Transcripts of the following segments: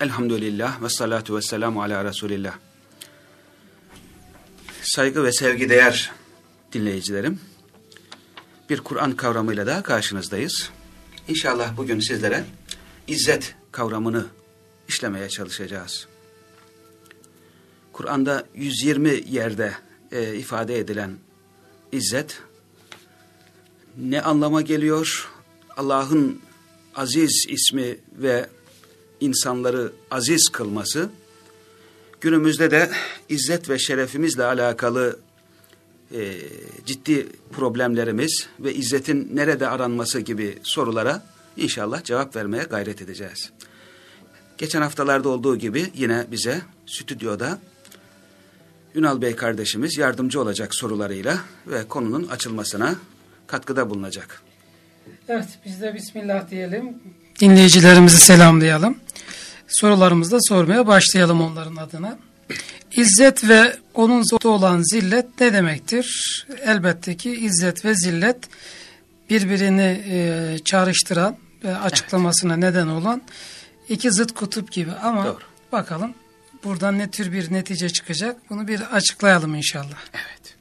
Elhamdülillah ve salatu ve selamu ala Resulillah. Saygı ve sevgi değer dinleyicilerim. Bir Kur'an kavramıyla daha karşınızdayız. İnşallah bugün sizlere izzet kavramını işlemeye çalışacağız. Kur'an'da 120 yerde e, ifade edilen izzet ne anlama geliyor? Allah'ın aziz ismi ve insanları aziz kılması, günümüzde de izzet ve şerefimizle alakalı e, ciddi problemlerimiz ve izzetin nerede aranması gibi sorulara inşallah cevap vermeye gayret edeceğiz. Geçen haftalarda olduğu gibi yine bize stüdyoda Ünal Bey kardeşimiz yardımcı olacak sorularıyla ve konunun açılmasına katkıda bulunacak. Evet biz de Bismillah diyelim. Dinleyicilerimizi selamlayalım. Sorularımızı da sormaya başlayalım onların adına. İzzet ve onun zıttı olan zillet ne demektir? Elbette ki izzet ve zillet birbirini e, çağrıştıran ve açıklamasına evet. neden olan iki zıt kutup gibi ama Doğru. bakalım buradan ne tür bir netice çıkacak bunu bir açıklayalım inşallah. Evet.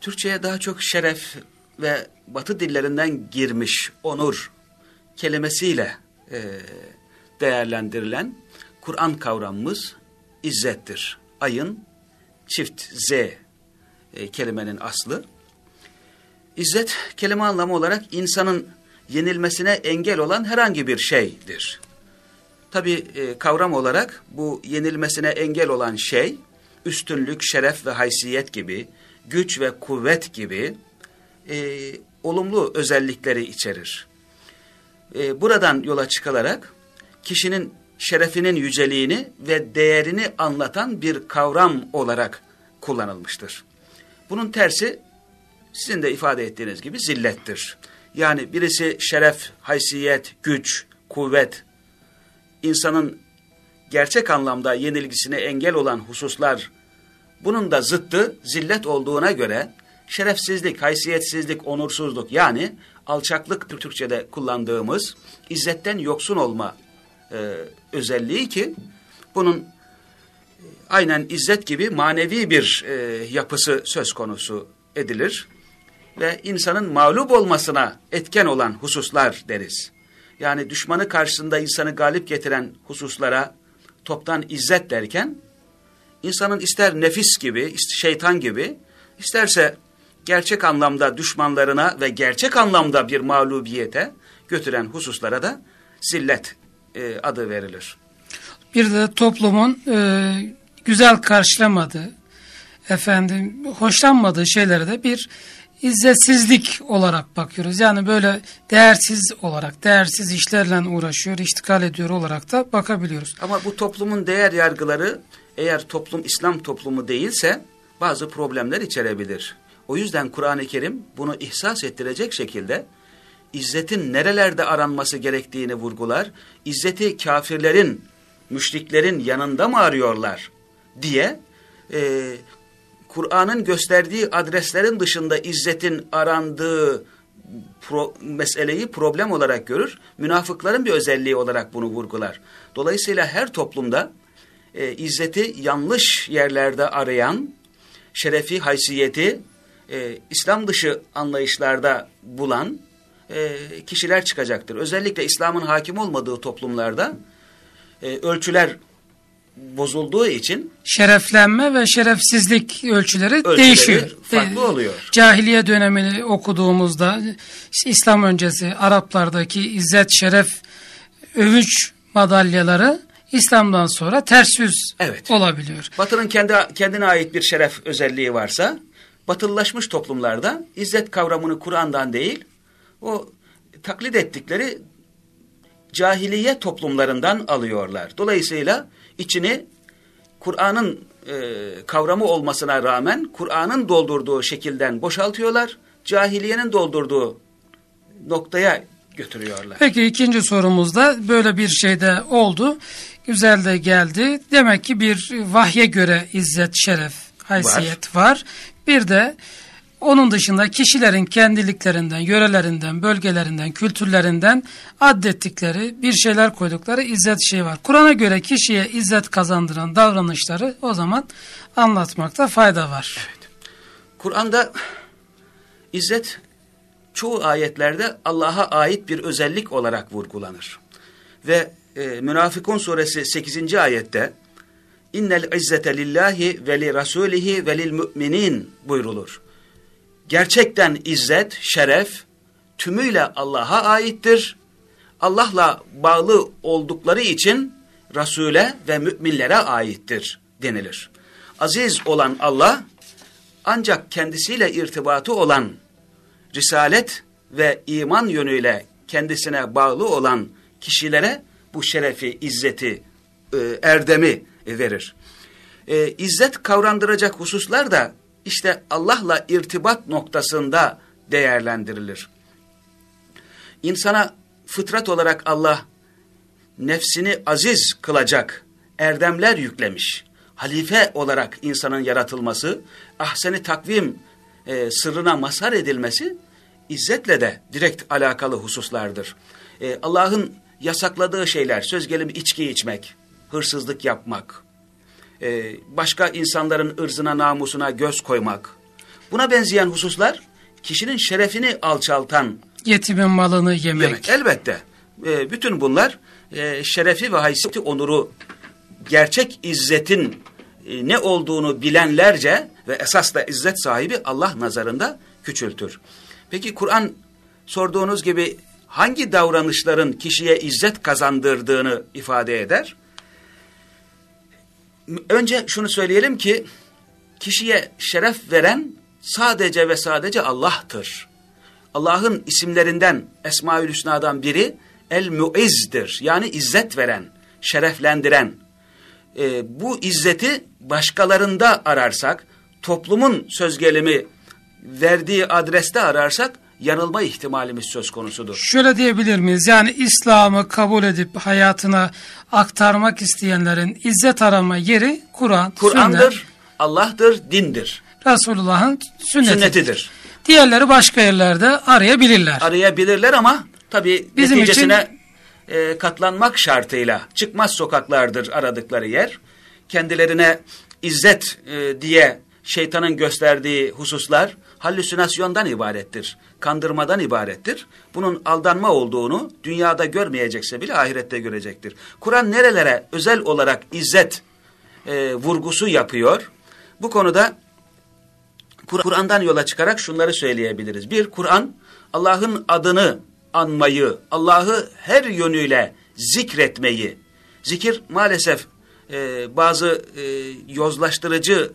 Türkçe'ye daha çok şeref ve batı dillerinden girmiş onur kelimesiyle e, değerlendirilen Kur'an kavramımız izzettir. Ayın çift Z e, kelimenin aslı. İzzet kelime anlamı olarak insanın yenilmesine engel olan herhangi bir şeydir. Tabi e, kavram olarak bu yenilmesine engel olan şey üstünlük, şeref ve haysiyet gibi, güç ve kuvvet gibi e, olumlu özellikleri içerir. E, buradan yola çıkılarak kişinin şerefinin yüceliğini ve değerini anlatan bir kavram olarak kullanılmıştır. Bunun tersi sizin de ifade ettiğiniz gibi zillettir. Yani birisi şeref, haysiyet, güç, kuvvet, insanın gerçek anlamda yenilgisine engel olan hususlar, bunun da zıttı zillet olduğuna göre şerefsizlik, haysiyetsizlik, onursuzluk yani alçaklık Türkçe'de kullandığımız izzetten yoksun olma e, özelliği ki bunun e, aynen izzet gibi manevi bir e, yapısı söz konusu edilir ve insanın mağlup olmasına etken olan hususlar deriz. Yani düşmanı karşısında insanı galip getiren hususlara toptan izzet derken insanın ister nefis gibi, şeytan gibi, isterse gerçek anlamda düşmanlarına ve gerçek anlamda bir mağlubiyete götüren hususlara da zillet e, adı verilir. Bir de toplumun e, güzel karşılamadığı, efendim hoşlanmadığı şeylere de bir izzetsizlik olarak bakıyoruz. Yani böyle değersiz olarak, değersiz işlerle uğraşıyor, iştikal ediyor olarak da bakabiliyoruz. Ama bu toplumun değer yargıları eğer toplum İslam toplumu değilse bazı problemler içerebilir. O yüzden Kur'an-ı Kerim bunu ihsas ettirecek şekilde izzetin nerelerde aranması gerektiğini vurgular. İzzeti kafirlerin, müşriklerin yanında mı arıyorlar diye e, Kur'an'ın gösterdiği adreslerin dışında izzetin arandığı pro, meseleyi problem olarak görür. Münafıkların bir özelliği olarak bunu vurgular. Dolayısıyla her toplumda e, izzeti yanlış yerlerde arayan, şerefi, haysiyeti e, İslam dışı anlayışlarda bulan e, kişiler çıkacaktır. Özellikle İslam'ın hakim olmadığı toplumlarda e, ölçüler bozulduğu için şereflenme ve şerefsizlik ölçüleri, ölçüleri değişiyor. Farklı oluyor. Cahiliye dönemini okuduğumuzda İslam öncesi Araplardaki izzet, şeref, övünç madalyaları İslam'dan sonra ters yüz evet. olabiliyor. Batı'nın kendi kendine ait bir şeref özelliği varsa batılılaşmış toplumlarda izzet kavramını Kur'an'dan değil o taklit ettikleri cahiliye toplumlarından alıyorlar. Dolayısıyla içini Kur'an'ın e, kavramı olmasına rağmen Kur'an'ın doldurduğu şekilden boşaltıyorlar. Cahiliyenin doldurduğu noktaya götürüyorlar. Peki ikinci sorumuzda böyle bir şey de oldu. Güzel de geldi. Demek ki bir vahye göre izzet, şeref, haysiyet var. var. Bir de Onun dışında kişilerin kendiliklerinden, yörelerinden, bölgelerinden, kültürlerinden addettikleri bir şeyler koydukları izzet şey var. Kur'an'a göre kişiye izzet kazandıran davranışları o zaman anlatmakta fayda var. Evet. Kur'an'da izzet çoğu ayetlerde Allah'a ait bir özellik olarak vurgulanır. Ve e, Münafıkun suresi 8. ayette innel izzete lillahi ve li rasulihi ve lil müminin buyrulur. Gerçekten izzet, şeref tümüyle Allah'a aittir. Allah'la bağlı oldukları için Resul'e ve müminlere aittir denilir. Aziz olan Allah ancak kendisiyle irtibatı olan risalet ve iman yönüyle kendisine bağlı olan kişilere bu şerefi, izzeti, e, erdemi verir. E, izzet kavrandıracak hususlar da işte Allah'la irtibat noktasında değerlendirilir. İnsana fıtrat olarak Allah nefsini aziz kılacak erdemler yüklemiş. Halife olarak insanın yaratılması, ahseni takvim e, sırrına mazhar edilmesi izzetle de direkt alakalı hususlardır. E, Allah'ın yasakladığı şeyler, söz gelimi içki içmek, hırsızlık yapmak, e, başka insanların ırzına, namusuna göz koymak, buna benzeyen hususlar kişinin şerefini alçaltan, yetimin malını yemek. yemek elbette. E, bütün bunlar e, şerefi ve haysiyeti, onuru, gerçek izzetin e, ne olduğunu bilenlerce ve esas da izzet sahibi Allah nazarında küçültür. Peki Kur'an sorduğunuz gibi hangi davranışların kişiye izzet kazandırdığını ifade eder? Önce şunu söyleyelim ki kişiye şeref veren sadece ve sadece Allah'tır. Allah'ın isimlerinden Esmaül Hüsna'dan biri El Muizz'dir. Yani izzet veren, şereflendiren. E, bu izzeti başkalarında ararsak, toplumun söz gelimi verdiği adreste ararsak yanılma ihtimalimiz söz konusudur. Şöyle diyebilir miyiz? Yani İslam'ı kabul edip hayatına aktarmak isteyenlerin izzet arama yeri Kur'an, Kur'an'dır, Allah'tır, dindir. Resulullah'ın sünnetidir. sünnetidir. Diğerleri başka yerlerde arayabilirler. Arayabilirler ama tabii Bizim neticesine için... e, katlanmak şartıyla çıkmaz sokaklardır aradıkları yer. Kendilerine izzet e, diye şeytanın gösterdiği hususlar halüsinasyondan ibarettir. Kandırmadan ibarettir. Bunun aldanma olduğunu dünyada görmeyecekse bile ahirette görecektir. Kur'an nerelere özel olarak izzet e, vurgusu yapıyor? Bu konuda Kur'an'dan yola çıkarak şunları söyleyebiliriz. Bir, Kur'an Allah'ın adını anmayı, Allah'ı her yönüyle zikretmeyi, zikir maalesef e, bazı e, yozlaştırıcı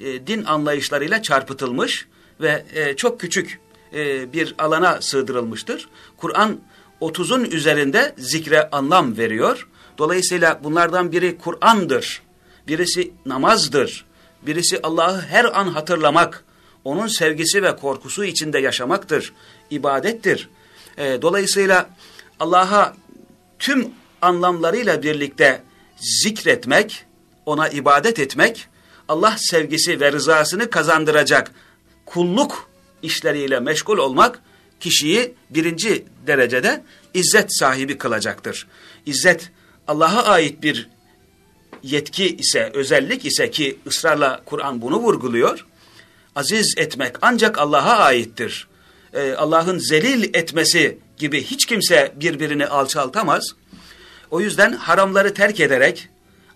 e, din anlayışlarıyla çarpıtılmış ve e, çok küçük e, bir alana sığdırılmıştır. Kur'an 30'un üzerinde zikre anlam veriyor. Dolayısıyla bunlardan biri Kur'an'dır, birisi namazdır, birisi Allah'ı her an hatırlamak, onun sevgisi ve korkusu içinde yaşamaktır, ibadettir. E, dolayısıyla Allah'a tüm anlamlarıyla birlikte zikretmek, ona ibadet etmek, Allah sevgisi ve rızasını kazandıracak kulluk işleriyle meşgul olmak kişiyi birinci derecede izzet sahibi kılacaktır. İzzet Allah'a ait bir yetki ise, özellik ise ki ısrarla Kur'an bunu vurguluyor. Aziz etmek ancak Allah'a aittir. Ee, Allah'ın zelil etmesi gibi hiç kimse birbirini alçaltamaz. O yüzden haramları terk ederek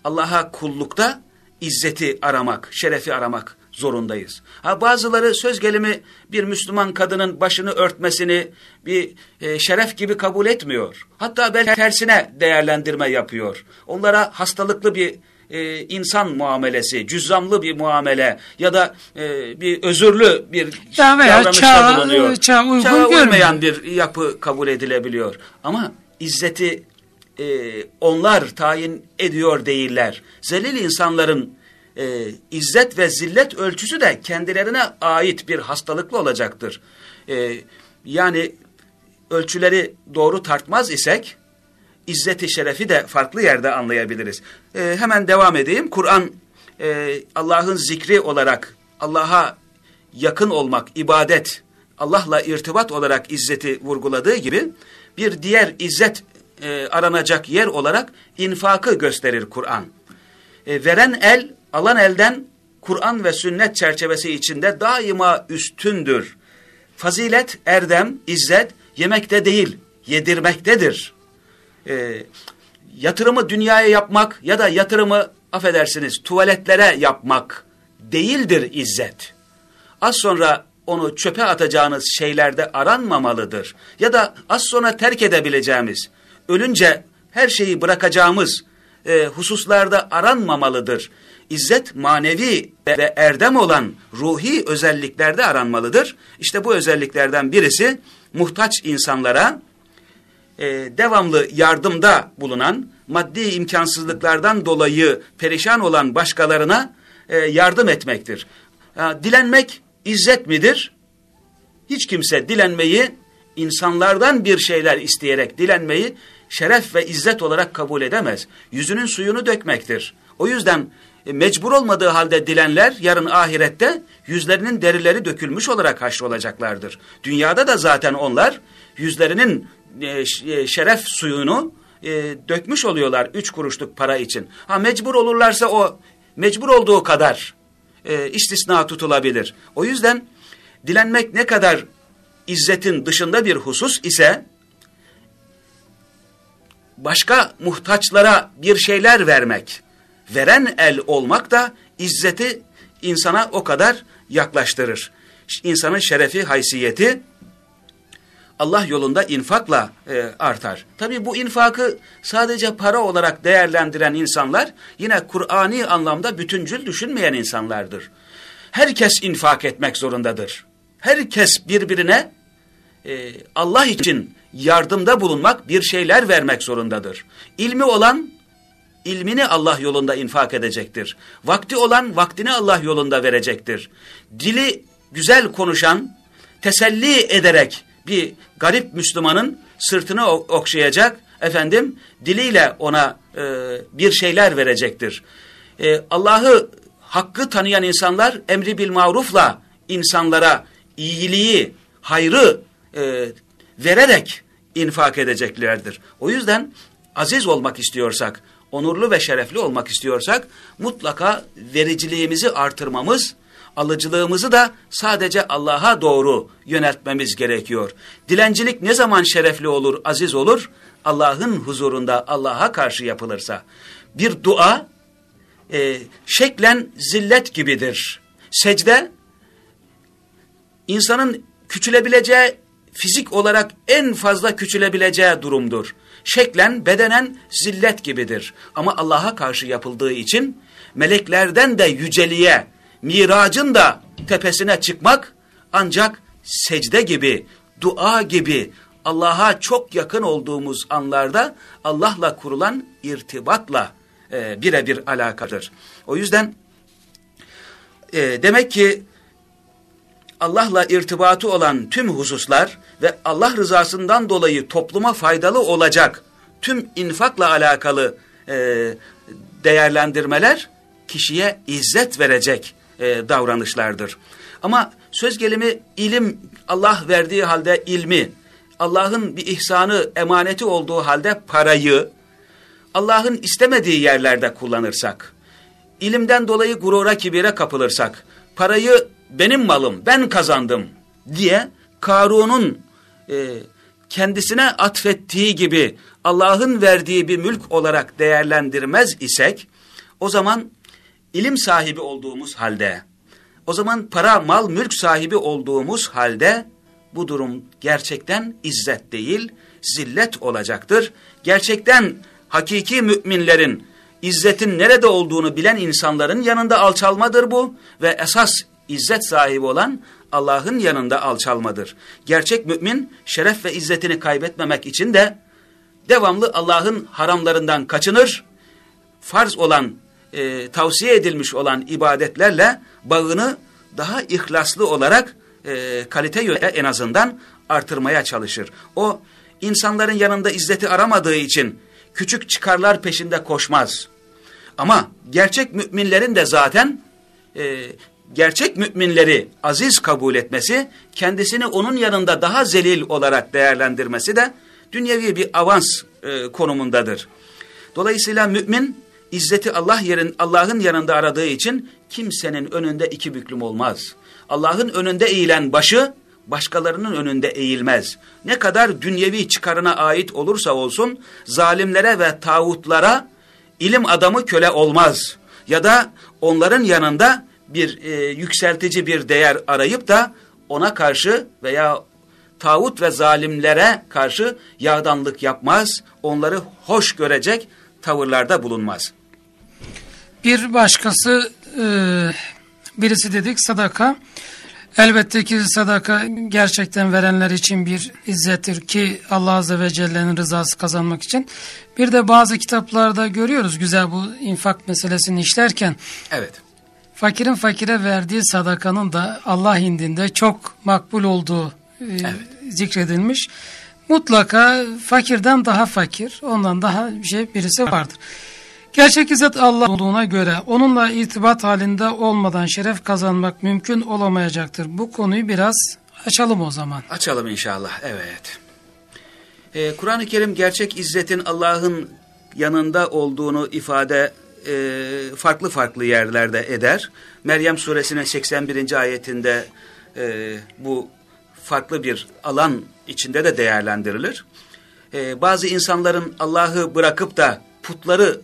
Allah'a kullukta izzeti aramak, şerefi aramak zorundayız. Ha bazıları söz gelimi bir Müslüman kadının başını örtmesini bir e, şeref gibi kabul etmiyor. Hatta belki tersine değerlendirme yapıyor. Onlara hastalıklı bir e, insan muamelesi, cüzzamlı bir muamele ya da e, bir özürlü bir ya davranışta çağ, bulunuyor. Çağ uygun çağ uymayan bir yapı kabul edilebiliyor. Ama izzeti e, onlar tayin ediyor değiller. Zelil insanların e, izzet ve zillet ölçüsü de kendilerine ait bir hastalıklı olacaktır. E, yani ölçüleri doğru tartmaz isek izzeti şerefi de farklı yerde anlayabiliriz. E, hemen devam edeyim. Kur'an e, Allah'ın zikri olarak Allah'a yakın olmak, ibadet, Allah'la irtibat olarak izzeti vurguladığı gibi bir diğer izzet e, aranacak yer olarak infakı gösterir Kur'an. E, veren el, alan elden Kur'an ve sünnet çerçevesi içinde daima üstündür. Fazilet, erdem, izzet yemekte değil, yedirmektedir. E, yatırımı dünyaya yapmak ya da yatırımı affedersiniz tuvaletlere yapmak değildir izzet. Az sonra onu çöpe atacağınız şeylerde aranmamalıdır. Ya da az sonra terk edebileceğimiz, ölünce her şeyi bırakacağımız e, hususlarda aranmamalıdır. İzzet manevi ve erdem olan ruhi özelliklerde aranmalıdır. İşte bu özelliklerden birisi muhtaç insanlara e, devamlı yardımda bulunan, maddi imkansızlıklardan dolayı perişan olan başkalarına e, yardım etmektir. E, dilenmek izzet midir? Hiç kimse dilenmeyi, insanlardan bir şeyler isteyerek dilenmeyi şeref ve izzet olarak kabul edemez. Yüzünün suyunu dökmektir. O yüzden e, mecbur olmadığı halde dilenler yarın ahirette yüzlerinin derileri dökülmüş olarak haşrolacaklardır. Dünyada da zaten onlar yüzlerinin e, e, şeref suyunu dökmüş oluyorlar üç kuruşluk para için. Ha mecbur olurlarsa o mecbur olduğu kadar istisna tutulabilir. O yüzden dilenmek ne kadar izzetin dışında bir husus ise başka muhtaçlara bir şeyler vermek, veren el olmak da izzeti insana o kadar yaklaştırır. İnsanın şerefi, haysiyeti Allah yolunda infakla e, artar. Tabi bu infakı sadece para olarak değerlendiren insanlar yine Kur'ani anlamda bütüncül düşünmeyen insanlardır. Herkes infak etmek zorundadır. Herkes birbirine e, Allah için yardımda bulunmak, bir şeyler vermek zorundadır. İlmi olan ilmini Allah yolunda infak edecektir. Vakti olan vaktini Allah yolunda verecektir. Dili güzel konuşan, teselli ederek bir garip Müslümanın sırtını okşayacak, efendim diliyle ona e, bir şeyler verecektir. E, Allah'ı hakkı tanıyan insanlar emri bil marufla insanlara iyiliği, hayrı e, vererek infak edeceklerdir. O yüzden aziz olmak istiyorsak, onurlu ve şerefli olmak istiyorsak mutlaka vericiliğimizi artırmamız, alıcılığımızı da sadece Allah'a doğru yöneltmemiz gerekiyor. Dilencilik ne zaman şerefli olur, aziz olur? Allah'ın huzurunda Allah'a karşı yapılırsa. Bir dua e, şeklen zillet gibidir. Secde insanın küçülebileceği fizik olarak en fazla küçülebileceği durumdur. Şeklen, bedenen zillet gibidir. Ama Allah'a karşı yapıldığı için meleklerden de yüceliğe, miracın da tepesine çıkmak ancak secde gibi, dua gibi Allah'a çok yakın olduğumuz anlarda Allah'la kurulan irtibatla e, birebir alakadır. O yüzden e, demek ki Allah'la irtibatı olan tüm hususlar ve Allah rızasından dolayı topluma faydalı olacak tüm infakla alakalı e, değerlendirmeler kişiye izzet verecek e, davranışlardır. Ama söz gelimi ilim Allah verdiği halde ilmi, Allah'ın bir ihsanı emaneti olduğu halde parayı, Allah'ın istemediği yerlerde kullanırsak, ilimden dolayı gurura kibire kapılırsak, parayı benim malım, ben kazandım diye Karun'un e, kendisine atfettiği gibi Allah'ın verdiği bir mülk olarak değerlendirmez isek, o zaman ilim sahibi olduğumuz halde, o zaman para, mal, mülk sahibi olduğumuz halde bu durum gerçekten izzet değil, zillet olacaktır. Gerçekten hakiki müminlerin izzetin nerede olduğunu bilen insanların yanında alçalmadır bu ve esas izzet sahibi olan Allah'ın yanında alçalmadır. Gerçek mümin şeref ve izzetini kaybetmemek için de devamlı Allah'ın haramlarından kaçınır. Farz olan, e, tavsiye edilmiş olan ibadetlerle bağını daha ihlaslı olarak e, kalite yöne en azından artırmaya çalışır. O insanların yanında izzeti aramadığı için küçük çıkarlar peşinde koşmaz. Ama gerçek müminlerin de zaten e, gerçek müminleri aziz kabul etmesi, kendisini onun yanında daha zelil olarak değerlendirmesi de dünyevi bir avans e, konumundadır. Dolayısıyla mümin izzeti Allah yerin Allah'ın yanında aradığı için kimsenin önünde iki büklüm olmaz. Allah'ın önünde eğilen başı başkalarının önünde eğilmez. Ne kadar dünyevi çıkarına ait olursa olsun zalimlere ve tağutlara ilim adamı köle olmaz. Ya da onların yanında bir e, yükseltici bir değer arayıp da ona karşı veya tağut ve zalimlere karşı yağdanlık yapmaz, onları hoş görecek tavırlarda bulunmaz. Bir başkası e, birisi dedik sadaka. Elbette ki sadaka gerçekten verenler için bir izzettir ki Allah Azze ve Celle'nin rızası kazanmak için. Bir de bazı kitaplarda görüyoruz güzel bu infak meselesini işlerken. Evet. Fakirin fakire verdiği sadakanın da Allah indinde çok makbul olduğu e, evet. zikredilmiş. Mutlaka fakirden daha fakir, ondan daha bir şey birisi vardır. Gerçek izzet Allah olduğuna göre onunla irtibat halinde olmadan şeref kazanmak mümkün olamayacaktır. Bu konuyu biraz açalım o zaman. Açalım inşallah, evet. Ee, Kur'an-ı Kerim gerçek izzetin Allah'ın yanında olduğunu ifade e, farklı farklı yerlerde eder. Meryem suresinin 81. ayetinde e, bu farklı bir alan içinde de değerlendirilir. E, bazı insanların Allah'ı bırakıp da putları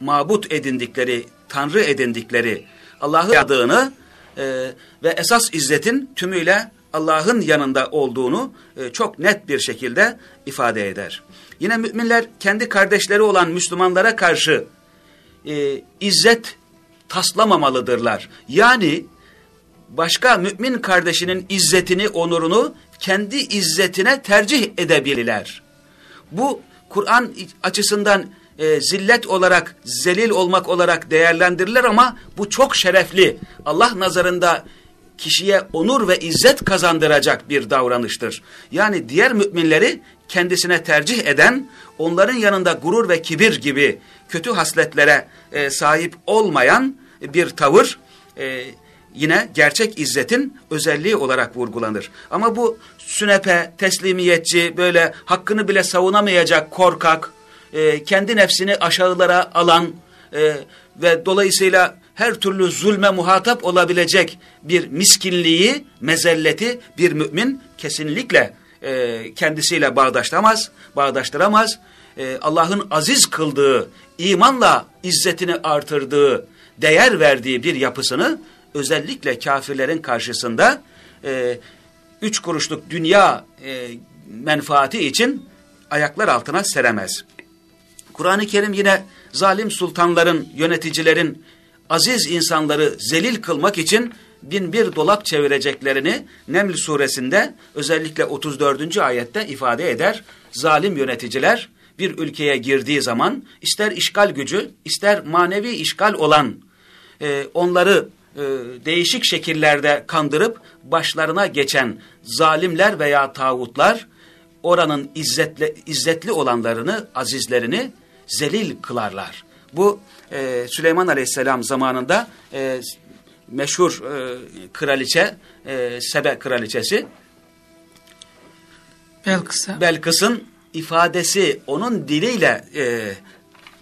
mabut edindikleri, tanrı edindikleri Allah'ı adığını e, ve esas izzetin tümüyle Allah'ın yanında olduğunu e, çok net bir şekilde ifade eder. Yine müminler kendi kardeşleri olan Müslümanlara karşı e, izzet taslamamalıdırlar. Yani başka mümin kardeşinin izzetini, onurunu kendi izzetine tercih edebilirler. Bu Kur'an açısından e, zillet olarak, zelil olmak olarak değerlendirilir ama bu çok şerefli. Allah nazarında kişiye onur ve izzet kazandıracak bir davranıştır. Yani diğer müminleri kendisine tercih eden, onların yanında gurur ve kibir gibi kötü hasletlere e, sahip olmayan bir tavır e, yine gerçek izzetin özelliği olarak vurgulanır. Ama bu sünepe, teslimiyetçi, böyle hakkını bile savunamayacak korkak, e, kendi nefsini aşağılara alan e, ve dolayısıyla her türlü zulme muhatap olabilecek bir miskinliği, mezelleti bir mümin kesinlikle e, kendisiyle bağdaştıramaz, bağdaştıramaz. E, Allah'ın aziz kıldığı, imanla izzetini artırdığı, değer verdiği bir yapısını özellikle kafirlerin karşısında e, üç kuruşluk dünya e, menfaati için ayaklar altına seremez. Kur'an-ı Kerim yine zalim sultanların, yöneticilerin aziz insanları zelil kılmak için bin bir dolap çevireceklerini Neml suresinde özellikle 34. ayette ifade eder. Zalim yöneticiler bir ülkeye girdiği zaman ister işgal gücü ister manevi işgal olan e, onları e, değişik şekillerde kandırıp başlarına geçen zalimler veya tağutlar oranın izzetli, izzetli olanlarını, azizlerini zelil kılarlar. Bu e, Süleyman Aleyhisselam zamanında e, meşhur e, kraliçe, e, Sebe kraliçesi Belkıs'a. Belkıs'ın ifadesi onun diliyle e,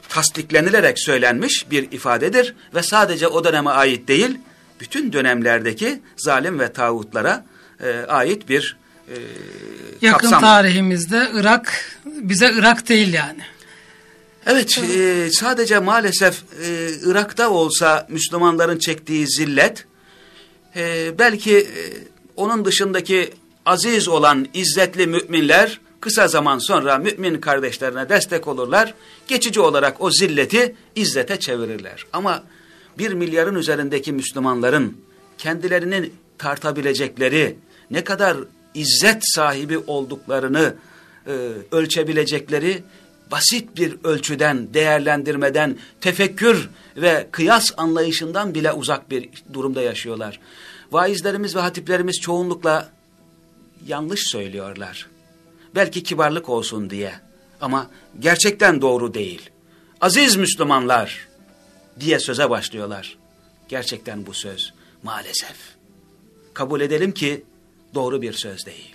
tasdiklenilerek söylenmiş bir ifadedir ve sadece o döneme ait değil, bütün dönemlerdeki zalim ve tağutlara e, ait bir e, Yakın kapsam. tarihimizde Irak bize Irak değil yani. Evet, e, sadece maalesef e, Irak'ta olsa Müslümanların çektiği zillet, e, belki e, onun dışındaki aziz olan izzetli müminler kısa zaman sonra mümin kardeşlerine destek olurlar, geçici olarak o zilleti izzete çevirirler. Ama bir milyarın üzerindeki Müslümanların kendilerini tartabilecekleri, ne kadar izzet sahibi olduklarını e, ölçebilecekleri basit bir ölçüden, değerlendirmeden, tefekkür ve kıyas anlayışından bile uzak bir durumda yaşıyorlar. Vaizlerimiz ve hatiplerimiz çoğunlukla yanlış söylüyorlar. Belki kibarlık olsun diye ama gerçekten doğru değil. Aziz Müslümanlar diye söze başlıyorlar. Gerçekten bu söz Maalesef. Kabul edelim ki doğru bir söz değil.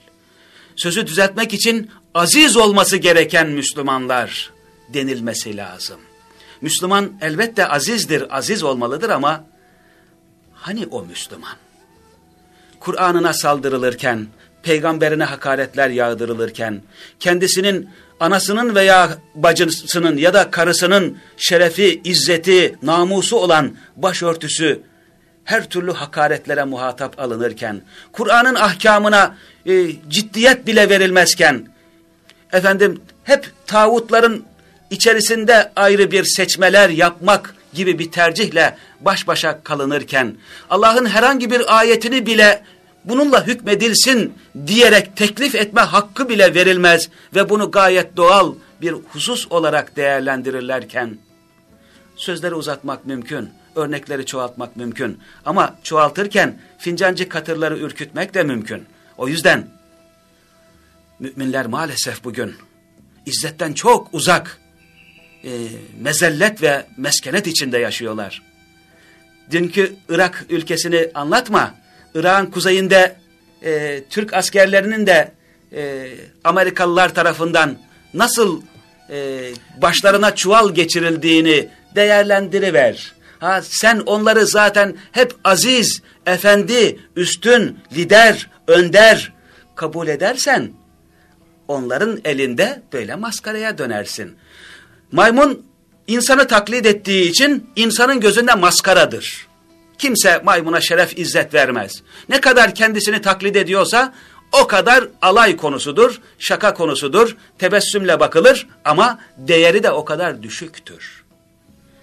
Sözü düzeltmek için aziz olması gereken Müslümanlar denilmesi lazım. Müslüman elbette azizdir, aziz olmalıdır ama hani o Müslüman? Kur'an'ına saldırılırken, peygamberine hakaretler yağdırılırken, kendisinin anasının veya bacısının ya da karısının şerefi, izzeti, namusu olan başörtüsü her türlü hakaretlere muhatap alınırken, Kur'an'ın ahkamına e, ciddiyet bile verilmezken, efendim hep tağutların içerisinde ayrı bir seçmeler yapmak gibi bir tercihle baş başa kalınırken, Allah'ın herhangi bir ayetini bile bununla hükmedilsin diyerek teklif etme hakkı bile verilmez ve bunu gayet doğal bir husus olarak değerlendirirlerken, sözleri uzatmak mümkün, örnekleri çoğaltmak mümkün ama çoğaltırken fincancı katırları ürkütmek de mümkün. O yüzden müminler maalesef bugün izzetten çok uzak, e, mezellet ve meskenet içinde yaşıyorlar. Dünkü Irak ülkesini anlatma. Irak'ın kuzeyinde e, Türk askerlerinin de e, Amerikalılar tarafından nasıl e, başlarına çuval geçirildiğini değerlendiriver. Ha, sen onları zaten hep aziz, efendi, üstün, lider, önder kabul edersen onların elinde böyle maskaraya dönersin. Maymun insanı taklit ettiği için insanın gözünde maskaradır. Kimse maymuna şeref izzet vermez. Ne kadar kendisini taklit ediyorsa o kadar alay konusudur, şaka konusudur, tebessümle bakılır ama değeri de o kadar düşüktür.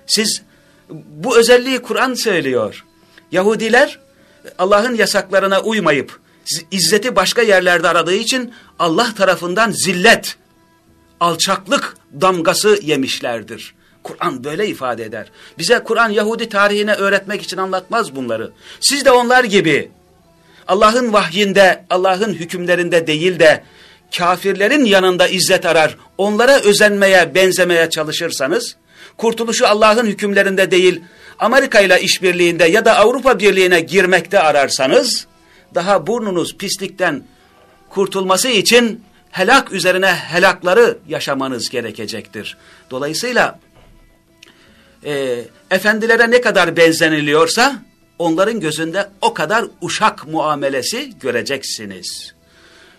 Siz bu özelliği Kur'an söylüyor. Yahudiler Allah'ın yasaklarına uymayıp izzeti başka yerlerde aradığı için Allah tarafından zillet, alçaklık damgası yemişlerdir. Kur'an böyle ifade eder. Bize Kur'an Yahudi tarihine öğretmek için anlatmaz bunları. Siz de onlar gibi Allah'ın vahyinde, Allah'ın hükümlerinde değil de kafirlerin yanında izzet arar, onlara özenmeye, benzemeye çalışırsanız, kurtuluşu Allah'ın hükümlerinde değil, Amerika ile işbirliğinde ya da Avrupa Birliği'ne girmekte ararsanız, daha burnunuz pislikten kurtulması için helak üzerine helakları yaşamanız gerekecektir. Dolayısıyla e, efendilere ne kadar benzeniliyorsa onların gözünde o kadar uşak muamelesi göreceksiniz.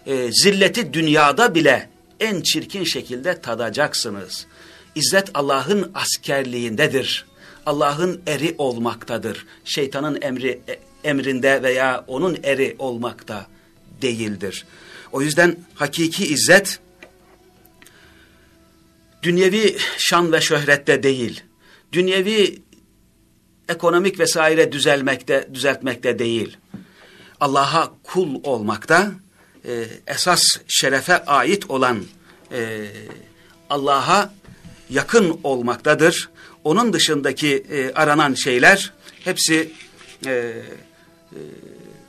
E, zilleti dünyada bile en çirkin şekilde tadacaksınız. İzzet Allah'ın askerliğindedir. Allah'ın eri olmaktadır. Şeytanın emri e, emrinde veya onun eri olmakta değildir. O yüzden hakiki izzet dünyevi şan ve şöhrette değil, dünyevi ekonomik vesaire düzelmekte, düzeltmekte değil. Allah'a kul olmakta, e, esas şerefe ait olan e, Allah'a yakın olmaktadır. Onun dışındaki e, aranan şeyler hepsi e, e,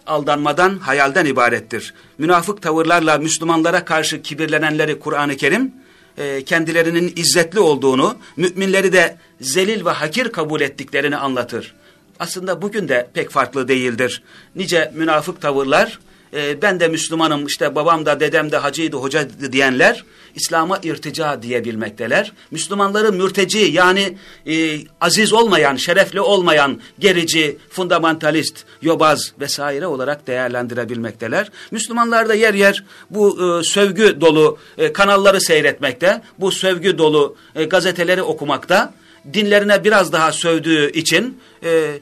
aldanmadan, hayalden ibarettir. Münafık tavırlarla Müslümanlara karşı kibirlenenleri Kur'an-ı Kerim, e, kendilerinin izzetli olduğunu, müminleri de zelil ve hakir kabul ettiklerini anlatır. Aslında bugün de pek farklı değildir. Nice münafık tavırlar, e, ben de Müslümanım, işte babam da dedem de hacıydı, hocaydı diyenler, İslam'a irtica diyebilmekteler. Müslümanları mürteci yani e, aziz olmayan, şerefli olmayan, gerici, fundamentalist, yobaz vesaire olarak değerlendirebilmekteler. Müslümanlar da yer yer bu e, sövgü dolu e, kanalları seyretmekte, bu sövgü dolu e, gazeteleri okumakta, dinlerine biraz daha sövdüğü için... E,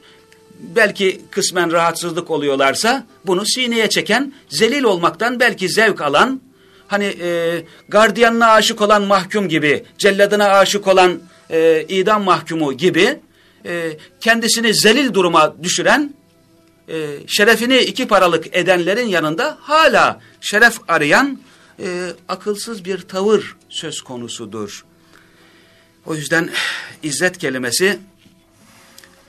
belki kısmen rahatsızlık oluyorlarsa bunu sineye çeken, zelil olmaktan belki zevk alan, hani e, gardiyanına aşık olan mahkum gibi, celladına aşık olan e, idam mahkumu gibi e, kendisini zelil duruma düşüren, e, şerefini iki paralık edenlerin yanında hala şeref arayan e, akılsız bir tavır söz konusudur. O yüzden izzet kelimesi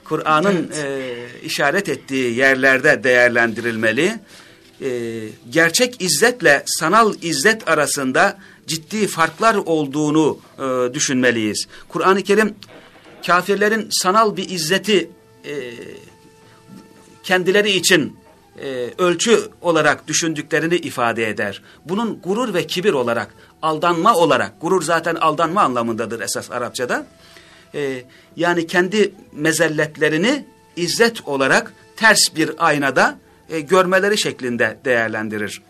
Kur'an'ın evet. e, işaret ettiği yerlerde değerlendirilmeli. E, gerçek izzetle sanal izzet arasında ciddi farklar olduğunu e, düşünmeliyiz. Kur'an-ı Kerim kafirlerin sanal bir izzeti e, kendileri için e, ölçü olarak düşündüklerini ifade eder. Bunun gurur ve kibir olarak, aldanma olarak, gurur zaten aldanma anlamındadır esas Arapçada. E, yani kendi mezelletlerini izzet olarak ters bir aynada e, görmeleri şeklinde değerlendirir.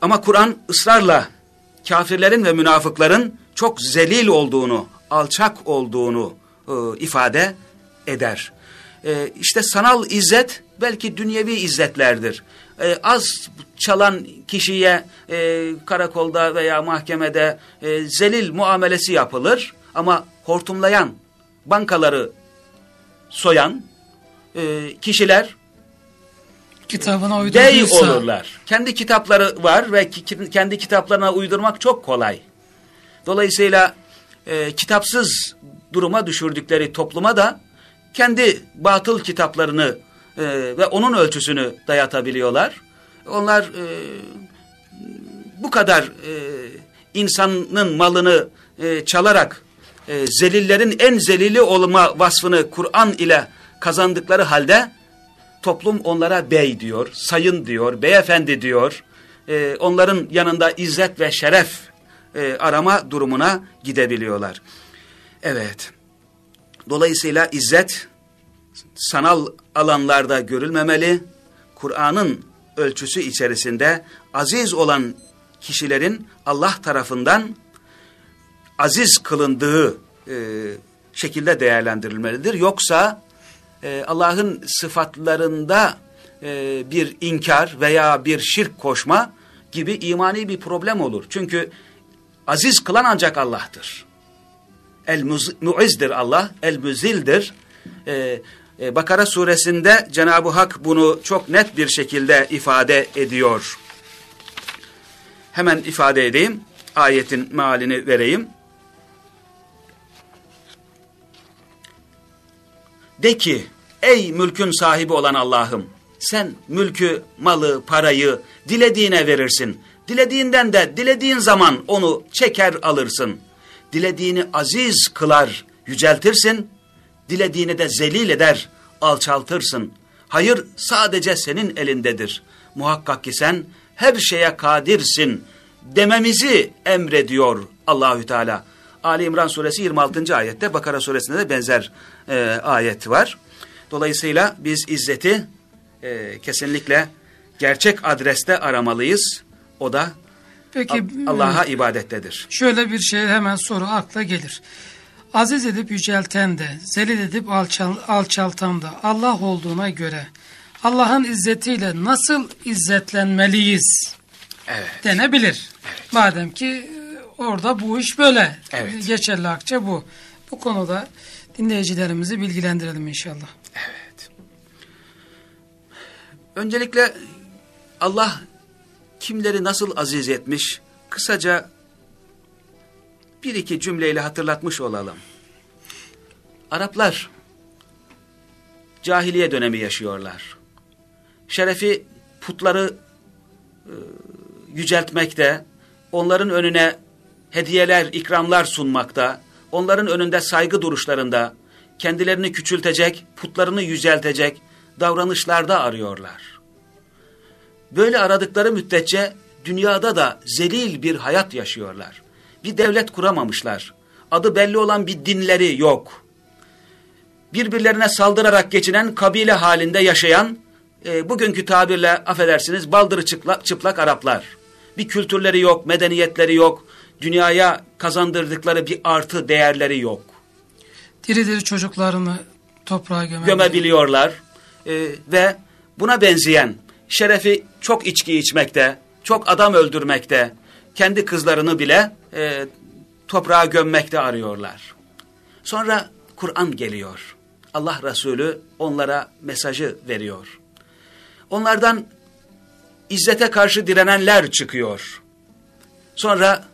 Ama Kur'an ısrarla kafirlerin ve münafıkların çok zelil olduğunu, alçak olduğunu e, ifade eder. E, işte sanal izzet belki dünyevi izzetlerdir. E, az çalan kişiye e, karakolda veya mahkemede e, zelil muamelesi yapılır ama hortumlayan, bankaları soyan e, kişiler kitabına dey olurlar. Kendi kitapları var ve ki, kendi kitaplarına uydurmak çok kolay. Dolayısıyla e, kitapsız duruma düşürdükleri topluma da kendi batıl kitaplarını e, ve onun ölçüsünü dayatabiliyorlar. Onlar e, bu kadar e, insanın malını e, çalarak e, zelillerin en zelili olma vasfını Kur'an ile kazandıkları halde toplum onlara bey diyor, sayın diyor, beyefendi diyor. E, onların yanında izzet ve şeref e, arama durumuna gidebiliyorlar. Evet. Dolayısıyla izzet sanal alanlarda görülmemeli. Kur'an'ın ölçüsü içerisinde aziz olan kişilerin Allah tarafından aziz kılındığı e, şekilde değerlendirilmelidir. Yoksa e, Allah'ın sıfatlarında e, bir inkar veya bir şirk koşma gibi imani bir problem olur. Çünkü aziz kılan ancak Allah'tır. El-Muizzdir Allah, El-Müzildir. E, e, Bakara suresinde Cenab-ı Hak bunu çok net bir şekilde ifade ediyor. Hemen ifade edeyim. Ayetin mealini vereyim. De ki ey mülkün sahibi olan Allah'ım sen mülkü, malı, parayı dilediğine verirsin. Dilediğinden de dilediğin zaman onu çeker alırsın. Dilediğini aziz kılar, yüceltirsin. Dilediğini de zelil eder, alçaltırsın. Hayır sadece senin elindedir. Muhakkak ki sen her şeye kadirsin dememizi emrediyor Allahü Teala. Ali İmran suresi 26. ayette Bakara suresinde de benzer e, ayet var. Dolayısıyla biz izzeti e, kesinlikle gerçek adreste aramalıyız. O da Peki, Allah'a ibadettedir. Şöyle bir şey hemen soru akla gelir. Aziz edip yücelten de, zelil edip alçal, alçaltan da Allah olduğuna göre Allah'ın izzetiyle nasıl izzetlenmeliyiz evet. denebilir. Evet. Madem ki e, orada bu iş böyle. Evet. Geçerli akçe bu. Bu konuda dinleyicilerimizi bilgilendirelim inşallah. Evet. Öncelikle Allah kimleri nasıl aziz etmiş kısaca bir iki cümleyle hatırlatmış olalım. Araplar cahiliye dönemi yaşıyorlar. Şerefi putları e, yüceltmekte, onların önüne hediyeler, ikramlar sunmakta, onların önünde saygı duruşlarında, kendilerini küçültecek, putlarını yüceltecek davranışlarda arıyorlar. Böyle aradıkları müddetçe dünyada da zelil bir hayat yaşıyorlar. Bir devlet kuramamışlar. Adı belli olan bir dinleri yok. Birbirlerine saldırarak geçinen kabile halinde yaşayan, e, bugünkü tabirle affedersiniz baldırı çıplak, çıplak Araplar. Bir kültürleri yok, medeniyetleri yok, dünyaya kazandırdıkları bir artı değerleri yok. Diri diri çocuklarını toprağa gömebiliyorlar. gömebiliyorlar. E, ve buna benzeyen şerefi çok içki içmekte, çok adam öldürmekte, kendi kızlarını bile e, toprağa gömmekte arıyorlar. Sonra Kur'an geliyor. Allah Resulü onlara mesajı veriyor. Onlardan izzete karşı direnenler çıkıyor. Sonra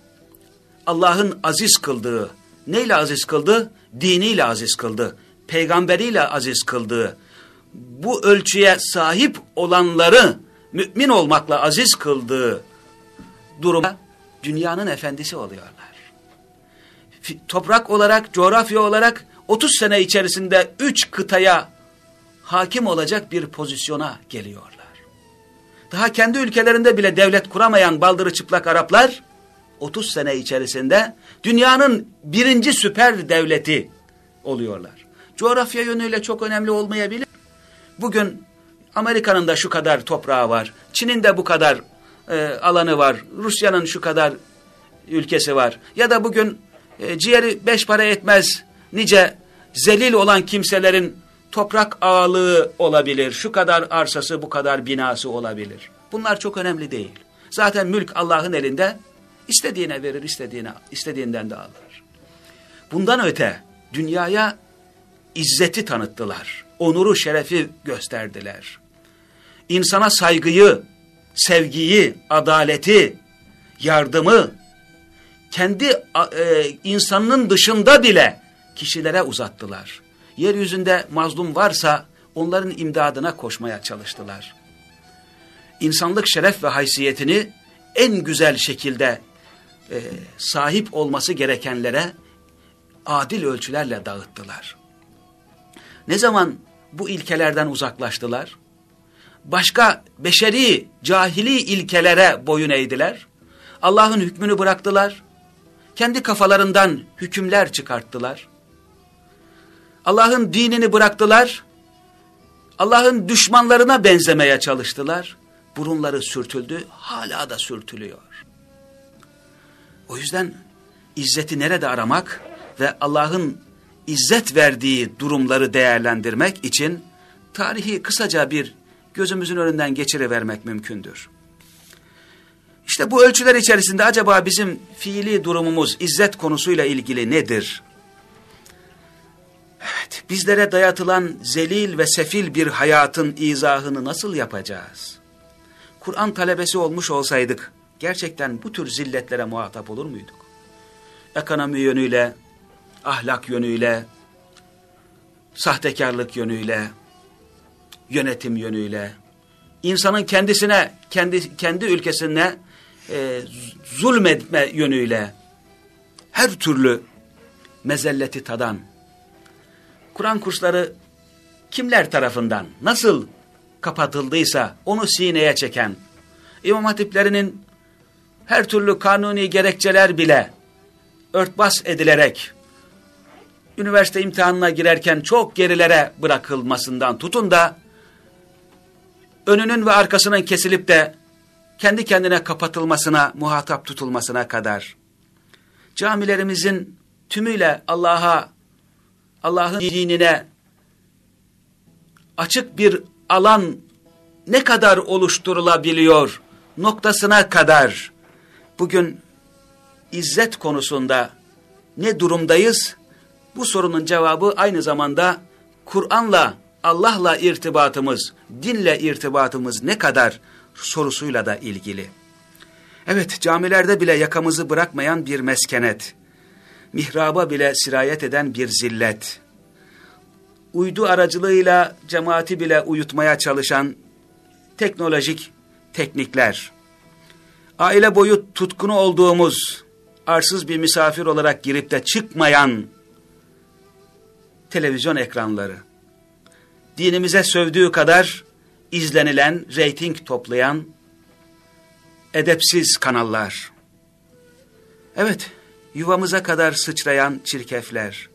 Allah'ın aziz kıldığı, neyle aziz kıldı? Diniyle aziz kıldı, peygamberiyle aziz kıldığı, bu ölçüye sahip olanları mümin olmakla aziz kıldığı duruma dünyanın efendisi oluyorlar. Toprak olarak, coğrafya olarak 30 sene içerisinde 3 kıtaya hakim olacak bir pozisyona geliyorlar. Daha kendi ülkelerinde bile devlet kuramayan baldırı çıplak Araplar 30 sene içerisinde dünyanın birinci süper devleti oluyorlar. Coğrafya yönüyle çok önemli olmayabilir. Bugün Amerika'nın da şu kadar toprağı var, Çin'in de bu kadar e, alanı var, Rusya'nın şu kadar ülkesi var. Ya da bugün e, ciğeri beş para etmez nice zelil olan kimselerin toprak ağalığı olabilir. Şu kadar arsası, bu kadar binası olabilir. Bunlar çok önemli değil. Zaten mülk Allah'ın elinde. İstediğine verir, istediğine, istediğinden de alır. Bundan öte dünyaya izzeti tanıttılar. Onuru, şerefi gösterdiler. İnsana saygıyı, sevgiyi, adaleti, yardımı, kendi e, insanının dışında bile kişilere uzattılar. Yeryüzünde mazlum varsa onların imdadına koşmaya çalıştılar. İnsanlık şeref ve haysiyetini en güzel şekilde e, sahip olması gerekenlere adil ölçülerle dağıttılar. Ne zaman bu ilkelerden uzaklaştılar? Başka beşeri, cahili ilkelere boyun eğdiler. Allah'ın hükmünü bıraktılar. Kendi kafalarından hükümler çıkarttılar. Allah'ın dinini bıraktılar. Allah'ın düşmanlarına benzemeye çalıştılar. Burunları sürtüldü, hala da sürtülüyor. O yüzden izzeti nerede aramak ve Allah'ın izzet verdiği durumları değerlendirmek için tarihi kısaca bir gözümüzün önünden geçirivermek mümkündür. İşte bu ölçüler içerisinde acaba bizim fiili durumumuz izzet konusuyla ilgili nedir? Evet, bizlere dayatılan zelil ve sefil bir hayatın izahını nasıl yapacağız? Kur'an talebesi olmuş olsaydık, gerçekten bu tür zilletlere muhatap olur muyduk? Ekonomi yönüyle, ahlak yönüyle, sahtekarlık yönüyle, yönetim yönüyle, insanın kendisine, kendi, kendi ülkesine e, zulmetme yönüyle, her türlü mezelleti tadan, Kur'an kursları kimler tarafından, nasıl kapatıldıysa onu sineye çeken, İmam Hatiplerinin her türlü kanuni gerekçeler bile örtbas edilerek, üniversite imtihanına girerken çok gerilere bırakılmasından tutun da, önünün ve arkasının kesilip de kendi kendine kapatılmasına, muhatap tutulmasına kadar, camilerimizin tümüyle Allah'a, Allah'ın dinine açık bir alan ne kadar oluşturulabiliyor noktasına kadar bugün izzet konusunda ne durumdayız? Bu sorunun cevabı aynı zamanda Kur'an'la, Allah'la irtibatımız, dinle irtibatımız ne kadar sorusuyla da ilgili. Evet camilerde bile yakamızı bırakmayan bir meskenet, mihraba bile sirayet eden bir zillet, uydu aracılığıyla cemaati bile uyutmaya çalışan teknolojik teknikler, aile boyu tutkunu olduğumuz, arsız bir misafir olarak girip de çıkmayan televizyon ekranları, dinimize sövdüğü kadar izlenilen, reyting toplayan edepsiz kanallar. Evet, yuvamıza kadar sıçrayan çirkefler,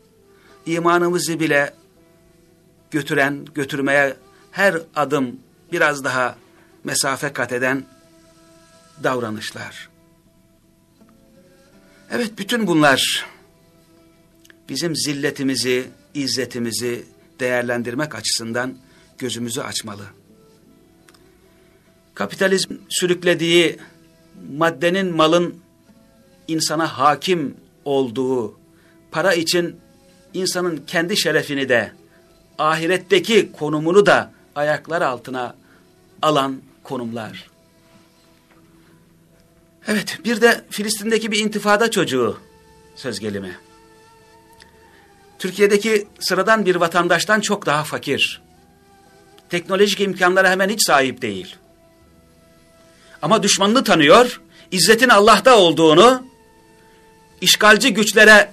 imanımızı bile götüren, götürmeye her adım biraz daha mesafe kat eden davranışlar. Evet, bütün bunlar bizim zilletimizi, izzetimizi değerlendirmek açısından gözümüzü açmalı kapitalizm sürüklediği maddenin malın insana hakim olduğu, para için insanın kendi şerefini de, ahiretteki konumunu da ayaklar altına alan konumlar. Evet, bir de Filistin'deki bir intifada çocuğu söz gelimi. Türkiye'deki sıradan bir vatandaştan çok daha fakir. Teknolojik imkanlara hemen hiç sahip değil. Ama düşmanını tanıyor, izzetin Allah'ta olduğunu, işgalci güçlere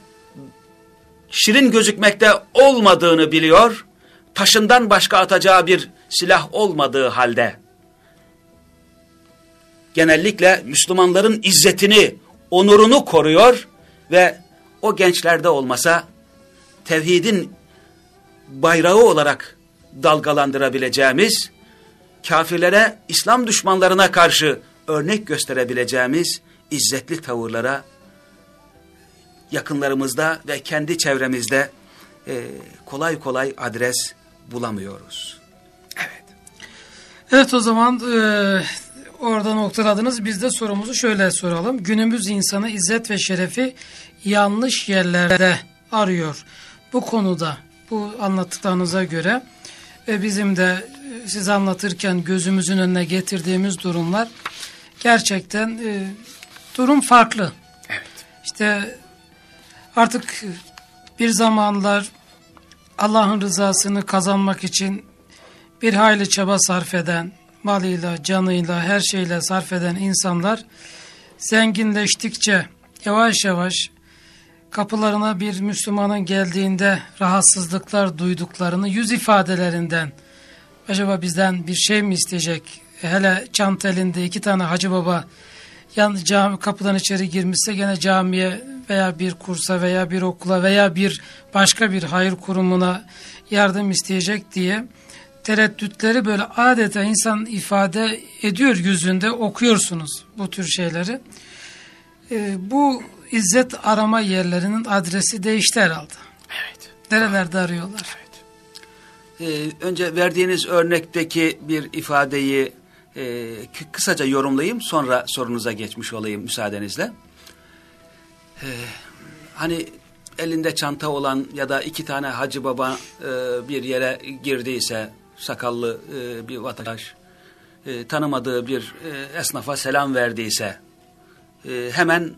şirin gözükmekte olmadığını biliyor, taşından başka atacağı bir silah olmadığı halde genellikle Müslümanların izzetini, onurunu koruyor ve o gençlerde olmasa tevhidin bayrağı olarak dalgalandırabileceğimiz, kafirlere, İslam düşmanlarına karşı örnek gösterebileceğimiz izzetli tavırlara yakınlarımızda ve kendi çevremizde e, kolay kolay adres bulamıyoruz. Evet. Evet o zaman e, orada noktaladınız. Biz de sorumuzu şöyle soralım. Günümüz insanı izzet ve şerefi yanlış yerlerde arıyor. Bu konuda bu anlattıklarınıza göre ve bizim de e, siz anlatırken gözümüzün önüne getirdiğimiz durumlar gerçekten e, durum farklı. Evet. İşte artık bir zamanlar Allah'ın rızasını kazanmak için bir hayli çaba sarf eden, malıyla, canıyla, her şeyle sarf eden insanlar zenginleştikçe yavaş yavaş kapılarına bir Müslümanın geldiğinde rahatsızlıklar duyduklarını yüz ifadelerinden acaba bizden bir şey mi isteyecek? Hele çanta elinde iki tane hacı baba yan cami kapıdan içeri girmişse gene camiye veya bir kursa veya bir okula veya bir başka bir hayır kurumuna yardım isteyecek diye tereddütleri böyle adeta insan ifade ediyor yüzünde okuyorsunuz bu tür şeyleri. Ee, bu izzet arama yerlerinin adresi değişti herhalde. Evet. Nerelerde arıyorlar? Evet. Ee, önce verdiğiniz örnekteki bir ifadeyi e, kısaca yorumlayayım sonra sorunuza geçmiş olayım müsaadenizle. Ee, hani elinde çanta olan ya da iki tane hacı baba e, bir yere girdiyse sakallı e, bir vatandaş e, tanımadığı bir e, esnafa selam verdiyse e, hemen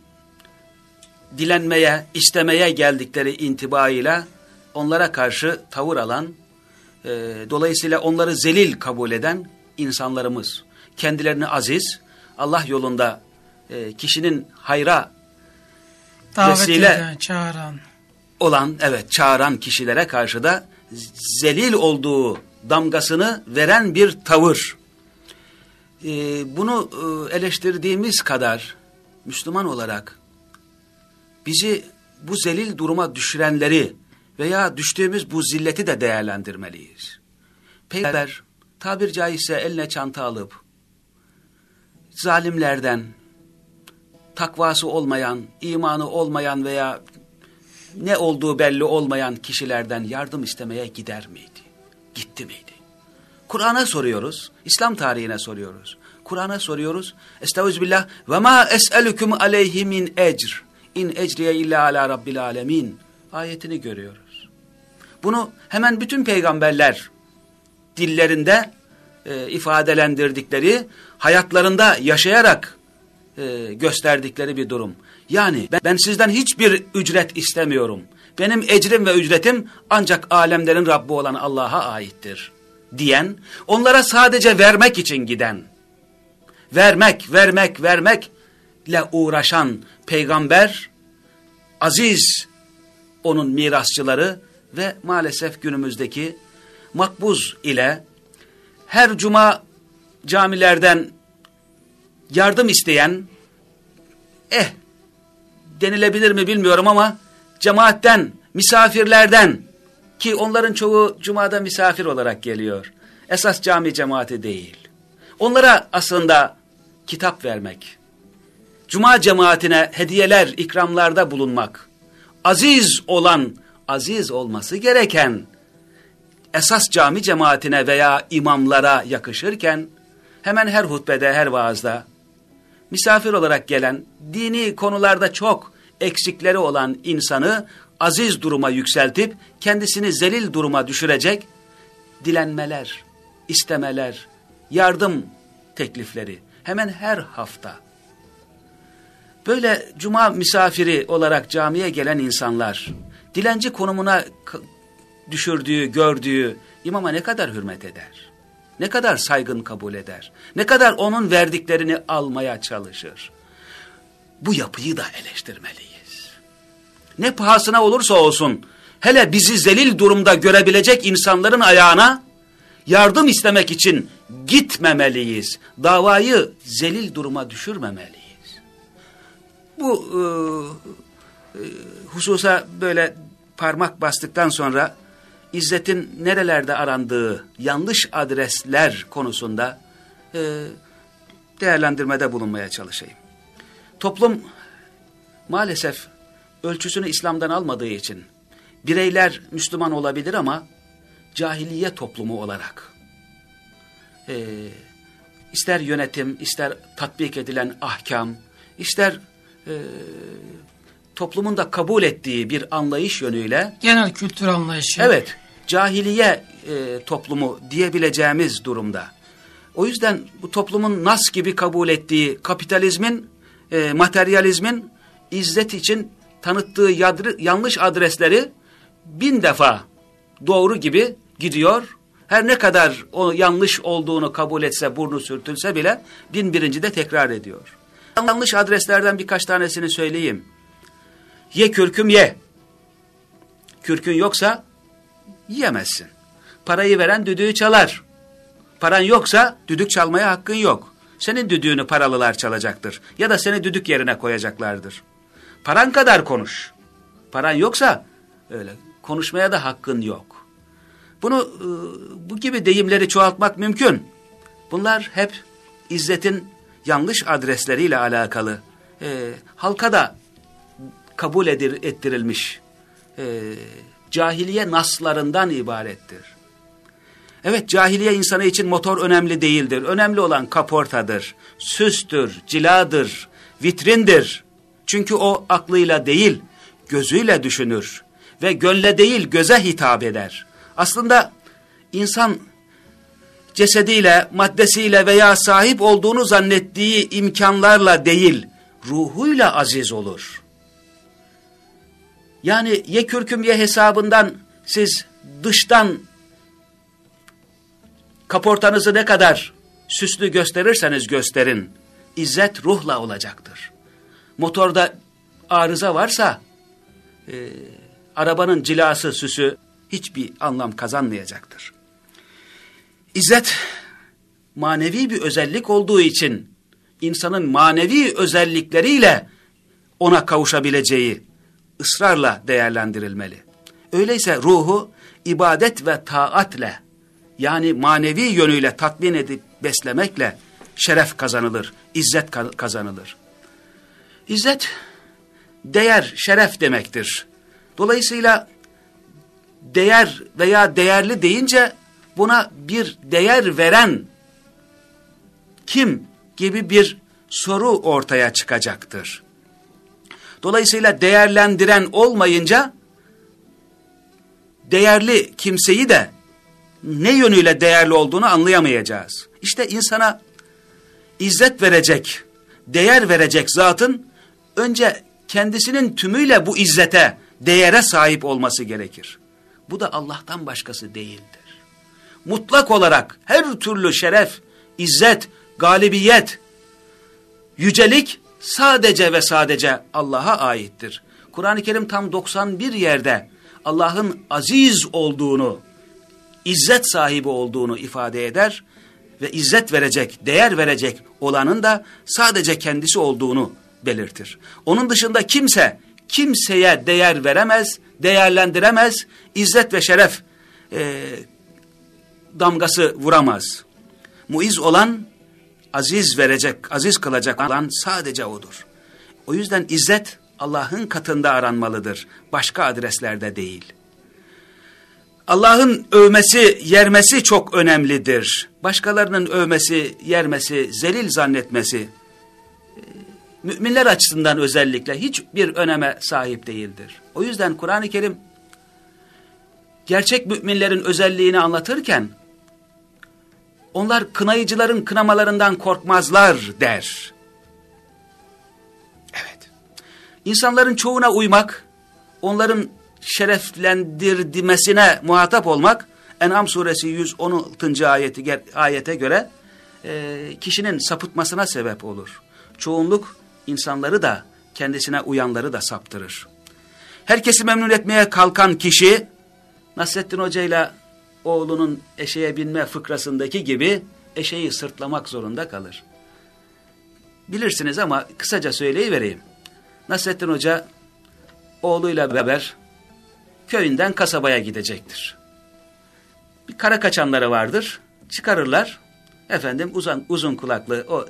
dilenmeye, istemeye geldikleri intibayla onlara karşı tavır alan, e, dolayısıyla onları zelil kabul eden insanlarımız, kendilerini aziz, Allah yolunda e, kişinin hayra Davet vesile eden, çağıran. olan, evet çağıran kişilere karşı da zelil olduğu damgasını veren bir tavır. E, bunu eleştirdiğimiz kadar Müslüman olarak bizi bu zelil duruma düşürenleri veya düştüğümüz bu zilleti de değerlendirmeliyiz. Peygamber tabir caizse eline çanta alıp zalimlerden, takvası olmayan, imanı olmayan veya ne olduğu belli olmayan kişilerden yardım istemeye gider miydi? Gitti miydi? Kur'an'a soruyoruz, İslam tarihine soruyoruz. Kur'an'a soruyoruz. Estağfirullah ve ma es'elukum aleyhi min ecr. İn ecriye illa ala rabbil alemin. Ayetini görüyoruz. Bunu hemen bütün peygamberler dillerinde e, ifadelendirdikleri, hayatlarında yaşayarak e, gösterdikleri bir durum. Yani ben, ben sizden hiçbir ücret istemiyorum. Benim ecrim ve ücretim ancak alemlerin Rabbi olan Allah'a aittir diyen, onlara sadece vermek için giden, vermek, vermek, vermekle uğraşan peygamber, aziz onun mirasçıları ve maalesef günümüzdeki makbuz ile her cuma camilerden yardım isteyen, eh denilebilir mi bilmiyorum ama cemaatten, misafirlerden ki onların çoğu cumada misafir olarak geliyor. Esas cami cemaati değil. Onlara aslında kitap vermek, cuma cemaatine hediyeler, ikramlarda bulunmak, aziz olan, aziz olması gereken esas cami cemaatine veya imamlara yakışırken hemen her hutbede, her vaazda misafir olarak gelen, dini konularda çok eksikleri olan insanı aziz duruma yükseltip kendisini zelil duruma düşürecek dilenmeler, istemeler, yardım teklifleri hemen her hafta. Böyle cuma misafiri olarak camiye gelen insanlar dilenci konumuna düşürdüğü, gördüğü imama ne kadar hürmet eder? Ne kadar saygın kabul eder? Ne kadar onun verdiklerini almaya çalışır? Bu yapıyı da eleştirmeliyiz. Ne pahasına olursa olsun hele bizi zelil durumda görebilecek insanların ayağına yardım istemek için gitmemeliyiz. Davayı zelil duruma düşürmemeliyiz. Bu e, e, hususa böyle parmak bastıktan sonra İzzet'in nerelerde arandığı yanlış adresler konusunda e, değerlendirmede bulunmaya çalışayım. Toplum maalesef ölçüsünü İslam'dan almadığı için bireyler Müslüman olabilir ama cahiliye toplumu olarak e, ister yönetim, ister tatbik edilen ahkam, ister e, toplumun da kabul ettiği bir anlayış yönüyle genel kültür anlayışı. Evet, cahiliye e, toplumu diyebileceğimiz durumda. O yüzden bu toplumun nas gibi kabul ettiği kapitalizmin, e, materyalizmin izzet için tanıttığı yadrı, yanlış adresleri bin defa doğru gibi gidiyor. Her ne kadar o yanlış olduğunu kabul etse, burnu sürtülse bile bin birinci de tekrar ediyor. Yanlış adreslerden birkaç tanesini söyleyeyim. Ye kürküm ye. Kürkün yoksa yiyemezsin. Parayı veren düdüğü çalar. Paran yoksa düdük çalmaya hakkın yok. Senin düdüğünü paralılar çalacaktır. Ya da seni düdük yerine koyacaklardır. Paran kadar konuş. Paran yoksa öyle konuşmaya da hakkın yok. Bunu e, bu gibi deyimleri çoğaltmak mümkün. Bunlar hep İzzet'in yanlış adresleriyle alakalı. E, halka da kabul edir, ettirilmiş e, cahiliye naslarından ibarettir. Evet cahiliye insanı için motor önemli değildir. Önemli olan kaportadır, süstür, ciladır, vitrindir. Çünkü o aklıyla değil, gözüyle düşünür ve gönle değil göze hitap eder. Aslında insan cesediyle, maddesiyle veya sahip olduğunu zannettiği imkanlarla değil, ruhuyla aziz olur. Yani ye kürküm ye hesabından siz dıştan kaportanızı ne kadar süslü gösterirseniz gösterin, izzet ruhla olacaktır. Motorda arıza varsa, e, arabanın cilası, süsü hiçbir anlam kazanmayacaktır. İzzet, manevi bir özellik olduğu için, insanın manevi özellikleriyle ona kavuşabileceği ısrarla değerlendirilmeli. Öyleyse ruhu ibadet ve taatle yani manevi yönüyle tatmin edip beslemekle şeref kazanılır, izzet kazanılır. İzzet, değer, şeref demektir. Dolayısıyla değer veya değerli deyince buna bir değer veren kim gibi bir soru ortaya çıkacaktır. Dolayısıyla değerlendiren olmayınca değerli kimseyi de ne yönüyle değerli olduğunu anlayamayacağız. İşte insana izzet verecek, değer verecek zatın önce kendisinin tümüyle bu izzete, değere sahip olması gerekir. Bu da Allah'tan başkası değildir. Mutlak olarak her türlü şeref, izzet, galibiyet, yücelik sadece ve sadece Allah'a aittir. Kur'an-ı Kerim tam 91 yerde Allah'ın aziz olduğunu, izzet sahibi olduğunu ifade eder ve izzet verecek, değer verecek olanın da sadece kendisi olduğunu belirtir. Onun dışında kimse kimseye değer veremez, değerlendiremez, izzet ve şeref e, damgası vuramaz. Muiz olan aziz verecek, aziz kılacak olan sadece odur. O yüzden izzet Allah'ın katında aranmalıdır. Başka adreslerde değil. Allah'ın övmesi, yermesi çok önemlidir. Başkalarının övmesi, yermesi, zelil zannetmesi e, müminler açısından özellikle hiçbir öneme sahip değildir. O yüzden Kur'an-ı Kerim gerçek müminlerin özelliğini anlatırken onlar kınayıcıların kınamalarından korkmazlar der. Evet. İnsanların çoğuna uymak, onların şereflendirmesine muhatap olmak, En'am suresi 116. ayeti, ayete göre e, kişinin sapıtmasına sebep olur. Çoğunluk insanları da kendisine uyanları da saptırır. herkesi memnun etmeye kalkan kişi Nasrettin Hoca ile oğlunun eşeğe binme fıkrasındaki gibi eşeği sırtlamak zorunda kalır. Bilirsiniz ama kısaca söyleyivereyim. Nasrettin Hoca oğluyla beraber köyünden kasabaya gidecektir. Bir kara kaçanları vardır. Çıkarırlar. Efendim uzun, uzun kulaklı o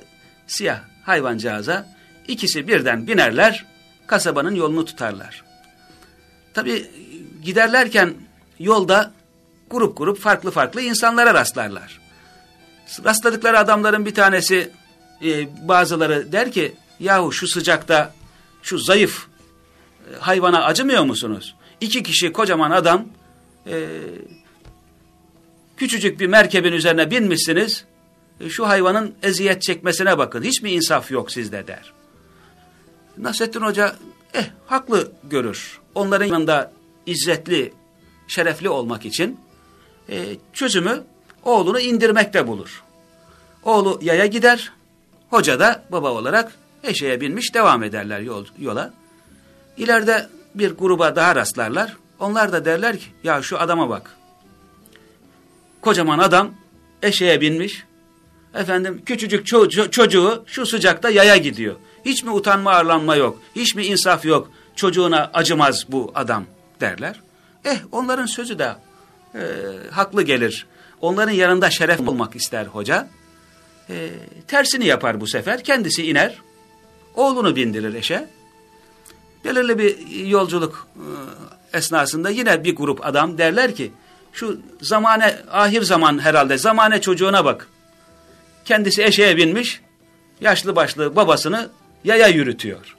siyah hayvancağıza ikisi birden binerler. Kasabanın yolunu tutarlar. Tabi giderlerken yolda grup grup farklı farklı insanlara rastlarlar. Rastladıkları adamların bir tanesi e, bazıları der ki yahu şu sıcakta şu zayıf e, hayvana acımıyor musunuz? İki kişi kocaman adam e, küçücük bir merkebin üzerine binmişsiniz e, şu hayvanın eziyet çekmesine bakın hiç mi insaf yok sizde der. Nasrettin Hoca eh haklı görür. Onların yanında izzetli, şerefli olmak için e, çözümü oğlunu indirmekte bulur. Oğlu yaya gider, hoca da baba olarak eşeğe binmiş devam ederler yol, yola. İleride bir gruba daha rastlarlar. Onlar da derler ki ya şu adama bak. Kocaman adam eşeğe binmiş. Efendim küçücük ço çocuğu şu sıcakta yaya gidiyor. Hiç mi utanma arlanma yok? Hiç mi insaf yok? Çocuğuna acımaz bu adam derler. Eh onların sözü de e, haklı gelir. Onların yanında şeref olmak ister hoca. E, tersini yapar bu sefer. Kendisi iner. Oğlunu bindirir eşe. Belirli bir yolculuk e, esnasında yine bir grup adam derler ki şu zamane ahir zaman herhalde zamane çocuğuna bak. Kendisi eşeğe binmiş. Yaşlı başlı babasını yaya yürütüyor.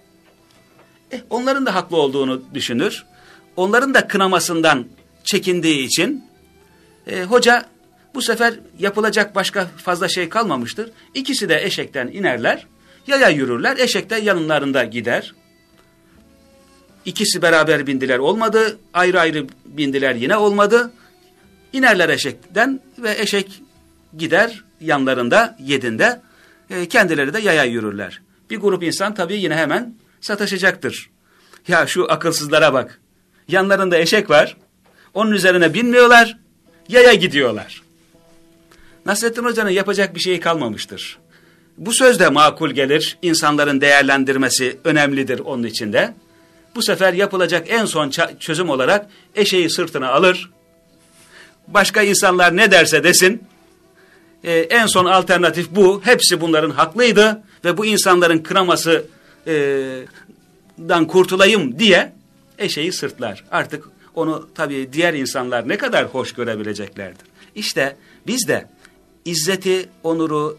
Eh, onların da haklı olduğunu düşünür. Onların da kınamasından çekindiği için e, hoca bu sefer yapılacak başka fazla şey kalmamıştır. İkisi de eşekten inerler, yaya yürürler, eşek de yanlarında gider. İkisi beraber bindiler olmadı, ayrı ayrı bindiler yine olmadı. İnerler eşekten ve eşek gider yanlarında, yedinde, e, kendileri de yaya yürürler. Bir grup insan tabii yine hemen sataşacaktır. Ya şu akılsızlara bak, yanlarında eşek var, onun üzerine binmiyorlar, yaya gidiyorlar. Nasrettin Hoca'nın yapacak bir şey kalmamıştır. Bu söz de makul gelir, insanların değerlendirmesi önemlidir onun içinde. Bu sefer yapılacak en son çözüm olarak eşeği sırtına alır. Başka insanlar ne derse desin, e, en son alternatif bu. Hepsi bunların haklıydı ve bu insanların kınamasından e, kurtulayım diye eşeği sırtlar. Artık onu tabii diğer insanlar ne kadar hoş görebileceklerdir. İşte biz de izzeti, onuru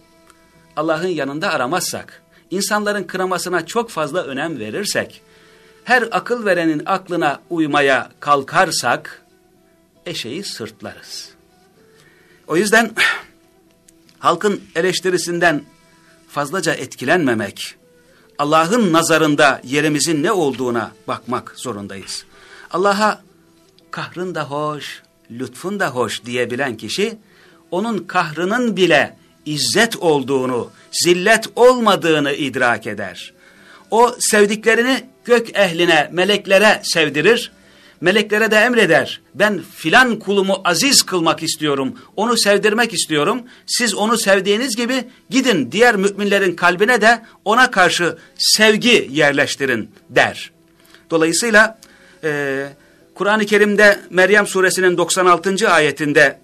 Allah'ın yanında aramazsak, insanların kınamasına çok fazla önem verirsek, her akıl verenin aklına uymaya kalkarsak, eşeği sırtlarız. O yüzden halkın eleştirisinden fazlaca etkilenmemek, Allah'ın nazarında yerimizin ne olduğuna bakmak zorundayız. Allah'a kahrın da hoş, lütfun da hoş diyebilen kişi, onun kahrının bile izzet olduğunu, zillet olmadığını idrak eder. O sevdiklerini gök ehline, meleklere sevdirir. Meleklere de emreder. Ben filan kulumu aziz kılmak istiyorum. Onu sevdirmek istiyorum. Siz onu sevdiğiniz gibi gidin diğer müminlerin kalbine de ona karşı sevgi yerleştirin der. Dolayısıyla e, Kur'an-ı Kerim'de Meryem suresinin 96. ayetinde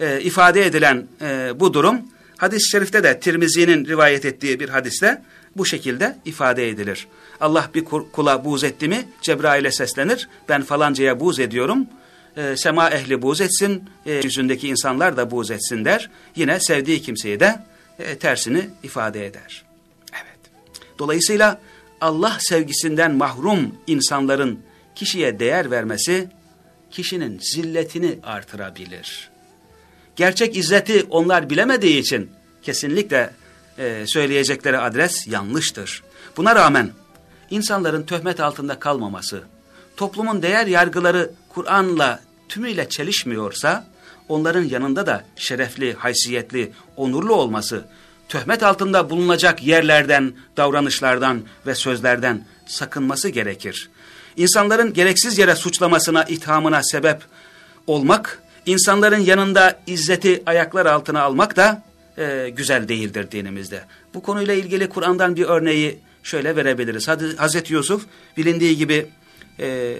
e, ifade edilen e, bu durum hadis-i şerifte de Tirmizi'nin rivayet ettiği bir hadiste bu şekilde ifade edilir. Allah bir kula buğz etti mi Cebrail'e seslenir. Ben falancaya buğz ediyorum. E, sema ehli buğz etsin. E, yüzündeki insanlar da buğz etsin der. Yine sevdiği kimseyi de e, tersini ifade eder. Evet. Dolayısıyla Allah sevgisinden mahrum insanların kişiye değer vermesi kişinin zilletini artırabilir. Gerçek izzeti onlar bilemediği için kesinlikle e, söyleyecekleri adres yanlıştır. Buna rağmen insanların töhmet altında kalmaması, toplumun değer yargıları Kur'an'la tümüyle çelişmiyorsa, onların yanında da şerefli, haysiyetli, onurlu olması, töhmet altında bulunacak yerlerden, davranışlardan ve sözlerden sakınması gerekir. insanların gereksiz yere suçlamasına, ithamına sebep olmak, insanların yanında izzeti ayaklar altına almak da e, güzel değildir dinimizde. Bu konuyla ilgili Kur'an'dan bir örneği şöyle verebiliriz. Hadi, Hazreti Yusuf bilindiği gibi e,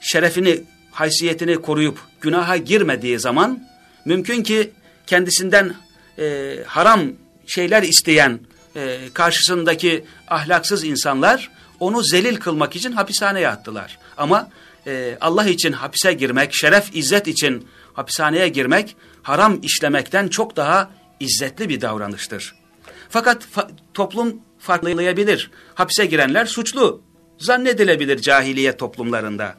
şerefini, haysiyetini koruyup günaha girmediği zaman mümkün ki kendisinden e, haram şeyler isteyen e, karşısındaki ahlaksız insanlar onu zelil kılmak için hapishaneye attılar. Ama e, Allah için hapise girmek, şeref, izzet için hapishaneye girmek haram işlemekten çok daha izzetli bir davranıştır. Fakat fa toplum farklılayabilir. Hapse girenler suçlu zannedilebilir cahiliye toplumlarında.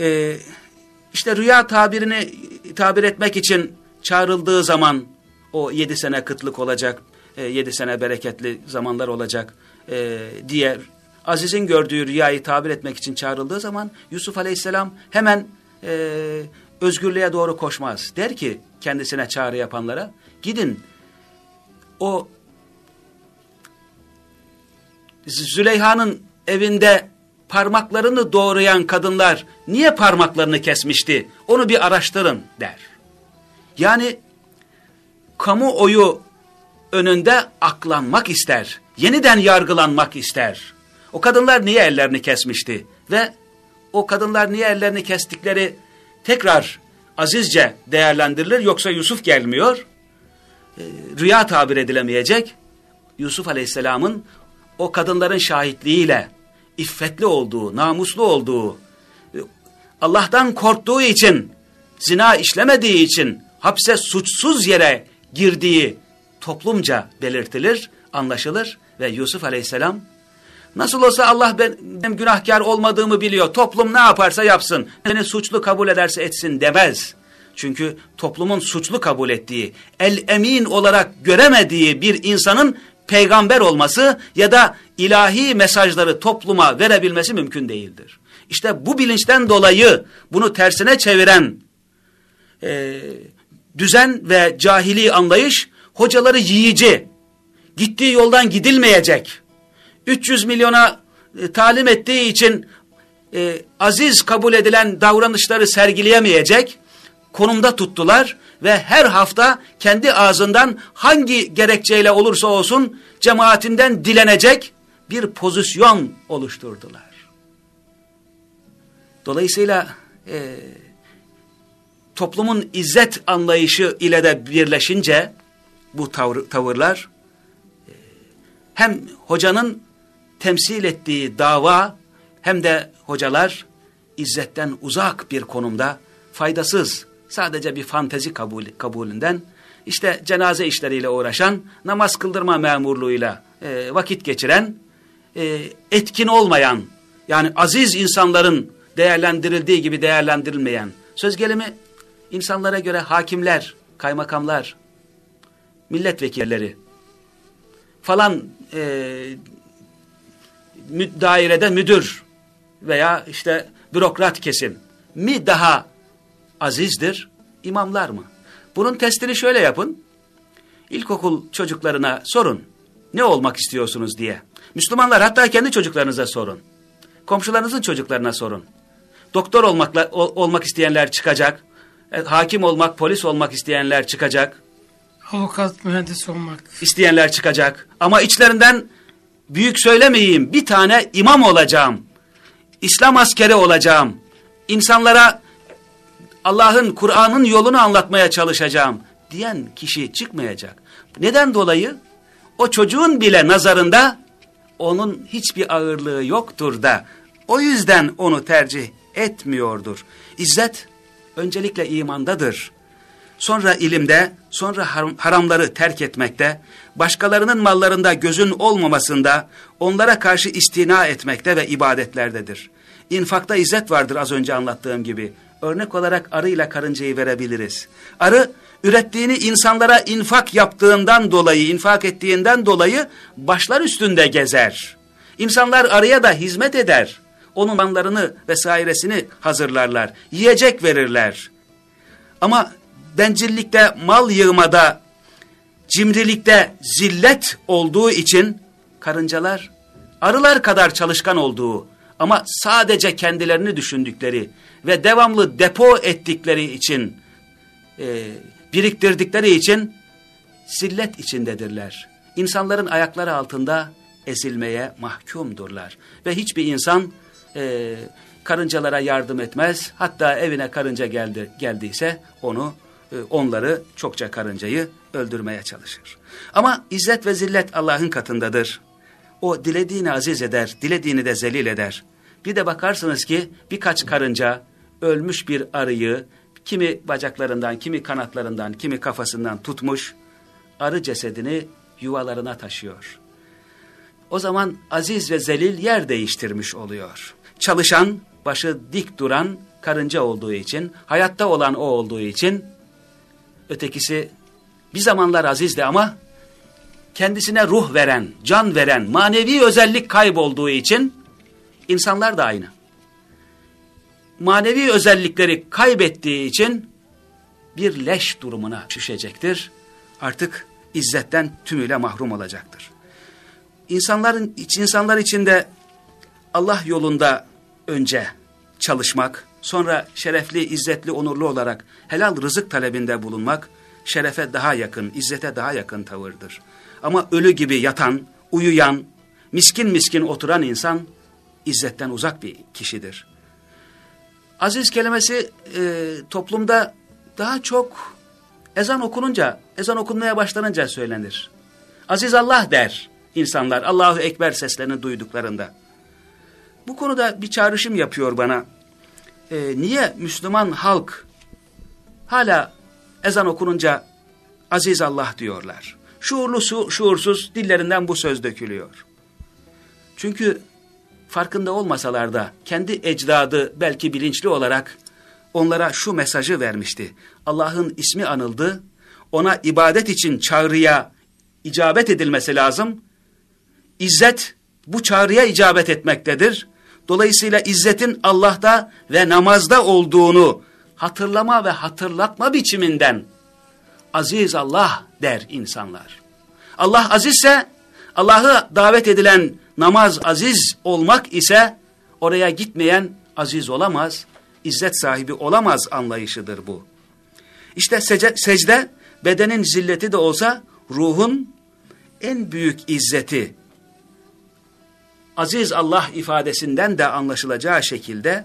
Ee, işte rüya tabirini tabir etmek için çağrıldığı zaman o yedi sene kıtlık olacak, e, yedi sene bereketli zamanlar olacak e, diye Aziz'in gördüğü rüyayı tabir etmek için çağrıldığı zaman Yusuf Aleyhisselam hemen e, özgürlüğe doğru koşmaz. Der ki kendisine çağrı yapanlara gidin o Züleyha'nın evinde parmaklarını doğrayan kadınlar niye parmaklarını kesmişti onu bir araştırın der. Yani kamuoyu önünde aklanmak ister. Yeniden yargılanmak ister. O kadınlar niye ellerini kesmişti? Ve o kadınlar niye ellerini kestikleri tekrar azizce değerlendirilir yoksa Yusuf gelmiyor. E, rüya tabir edilemeyecek. Yusuf Aleyhisselam'ın o kadınların şahitliğiyle iffetli olduğu, namuslu olduğu, Allah'tan korktuğu için, zina işlemediği için hapse suçsuz yere girdiği toplumca belirtilir, anlaşılır ve Yusuf Aleyhisselam nasıl olsa Allah benim günahkar olmadığımı biliyor. Toplum ne yaparsa yapsın. Beni suçlu kabul ederse etsin demez. Çünkü toplumun suçlu kabul ettiği, el emin olarak göremediği bir insanın peygamber olması ya da ilahi mesajları topluma verebilmesi mümkün değildir. İşte bu bilinçten dolayı bunu tersine çeviren e, düzen ve cahili anlayış hocaları yiyici, gittiği yoldan gidilmeyecek, 300 milyona e, talim ettiği için e, aziz kabul edilen davranışları sergileyemeyecek konumda tuttular ve her hafta kendi ağzından hangi gerekçeyle olursa olsun cemaatinden dilenecek bir pozisyon oluşturdular. Dolayısıyla e, toplumun izzet anlayışı ile de birleşince bu tavır, tavırlar e, hem hocanın temsil ettiği dava hem de hocalar izzetten uzak bir konumda faydasız sadece bir fantezi kabul, kabulünden işte cenaze işleriyle uğraşan namaz kıldırma memurluğuyla e, vakit geçiren e, etkin olmayan yani aziz insanların değerlendirildiği gibi değerlendirilmeyen söz gelimi insanlara göre hakimler, kaymakamlar, milletvekilleri falan e, dairede müdür veya işte bürokrat kesim mi daha azizdir, imamlar mı? Bunun testini şöyle yapın. İlkokul çocuklarına sorun. Ne olmak istiyorsunuz diye. Müslümanlar hatta kendi çocuklarınıza sorun. Komşularınızın çocuklarına sorun. Doktor olmakla, ol, olmak isteyenler çıkacak. E, hakim olmak, polis olmak isteyenler çıkacak. Avukat, mühendis olmak. İsteyenler çıkacak. Ama içlerinden büyük söylemeyeyim bir tane imam olacağım. İslam askeri olacağım. İnsanlara Allah'ın, Kur'an'ın yolunu anlatmaya çalışacağım diyen kişi çıkmayacak. Neden dolayı? O çocuğun bile nazarında onun hiçbir ağırlığı yoktur da o yüzden onu tercih etmiyordur. İzzet öncelikle imandadır. Sonra ilimde, sonra haramları terk etmekte, başkalarının mallarında gözün olmamasında, onlara karşı istina etmekte ve ibadetlerdedir. İnfakta izzet vardır az önce anlattığım gibi. Örnek olarak arıyla karıncayı verebiliriz. Arı ürettiğini insanlara infak yaptığından dolayı, infak ettiğinden dolayı başlar üstünde gezer. İnsanlar arıya da hizmet eder. Onun manlarını vesairesini hazırlarlar. Yiyecek verirler. Ama bencillikte, mal yığmada, cimrilikte zillet olduğu için karıncalar arılar kadar çalışkan olduğu ama sadece kendilerini düşündükleri ve devamlı depo ettikleri için, e, biriktirdikleri için zillet içindedirler. İnsanların ayakları altında ezilmeye mahkumdurlar. Ve hiçbir insan e, karıncalara yardım etmez. Hatta evine karınca geldi, geldiyse onu e, onları çokça karıncayı öldürmeye çalışır. Ama izzet ve zillet Allah'ın katındadır. O dilediğini aziz eder, dilediğini de zelil eder. Bir de bakarsınız ki birkaç karınca ölmüş bir arıyı kimi bacaklarından, kimi kanatlarından, kimi kafasından tutmuş, arı cesedini yuvalarına taşıyor. O zaman aziz ve zelil yer değiştirmiş oluyor. Çalışan, başı dik duran karınca olduğu için, hayatta olan o olduğu için, ötekisi bir zamanlar azizdi ama kendisine ruh veren, can veren, manevi özellik kaybolduğu için insanlar da aynı. Manevi özellikleri kaybettiği için bir leş durumuna düşecektir. Artık izzetten tümüyle mahrum olacaktır. İnsanların insanlar içinde Allah yolunda önce çalışmak, sonra şerefli, izzetli, onurlu olarak helal rızık talebinde bulunmak şerefe daha yakın, izzete daha yakın tavırdır. Ama ölü gibi yatan, uyuyan, miskin miskin oturan insan izzetten uzak bir kişidir. Aziz kelimesi e, toplumda daha çok ezan okununca, ezan okunmaya başlanınca söylenir. Aziz Allah der insanlar Allahu Ekber seslerini duyduklarında. Bu konuda bir çağrışım yapıyor bana. E, niye Müslüman halk hala ezan okununca aziz Allah diyorlar? Şuurlu şuursuz dillerinden bu söz dökülüyor. Çünkü farkında olmasalar da kendi ecdadı belki bilinçli olarak onlara şu mesajı vermişti. Allah'ın ismi anıldı, ona ibadet için çağrıya icabet edilmesi lazım. İzzet bu çağrıya icabet etmektedir. Dolayısıyla izzetin Allah'ta ve namazda olduğunu hatırlama ve hatırlatma biçiminden aziz Allah der insanlar. Allah azizse Allah'ı davet edilen namaz aziz olmak ise oraya gitmeyen aziz olamaz, izzet sahibi olamaz anlayışıdır bu. İşte sece, secde bedenin zilleti de olsa ruhun en büyük izzeti aziz Allah ifadesinden de anlaşılacağı şekilde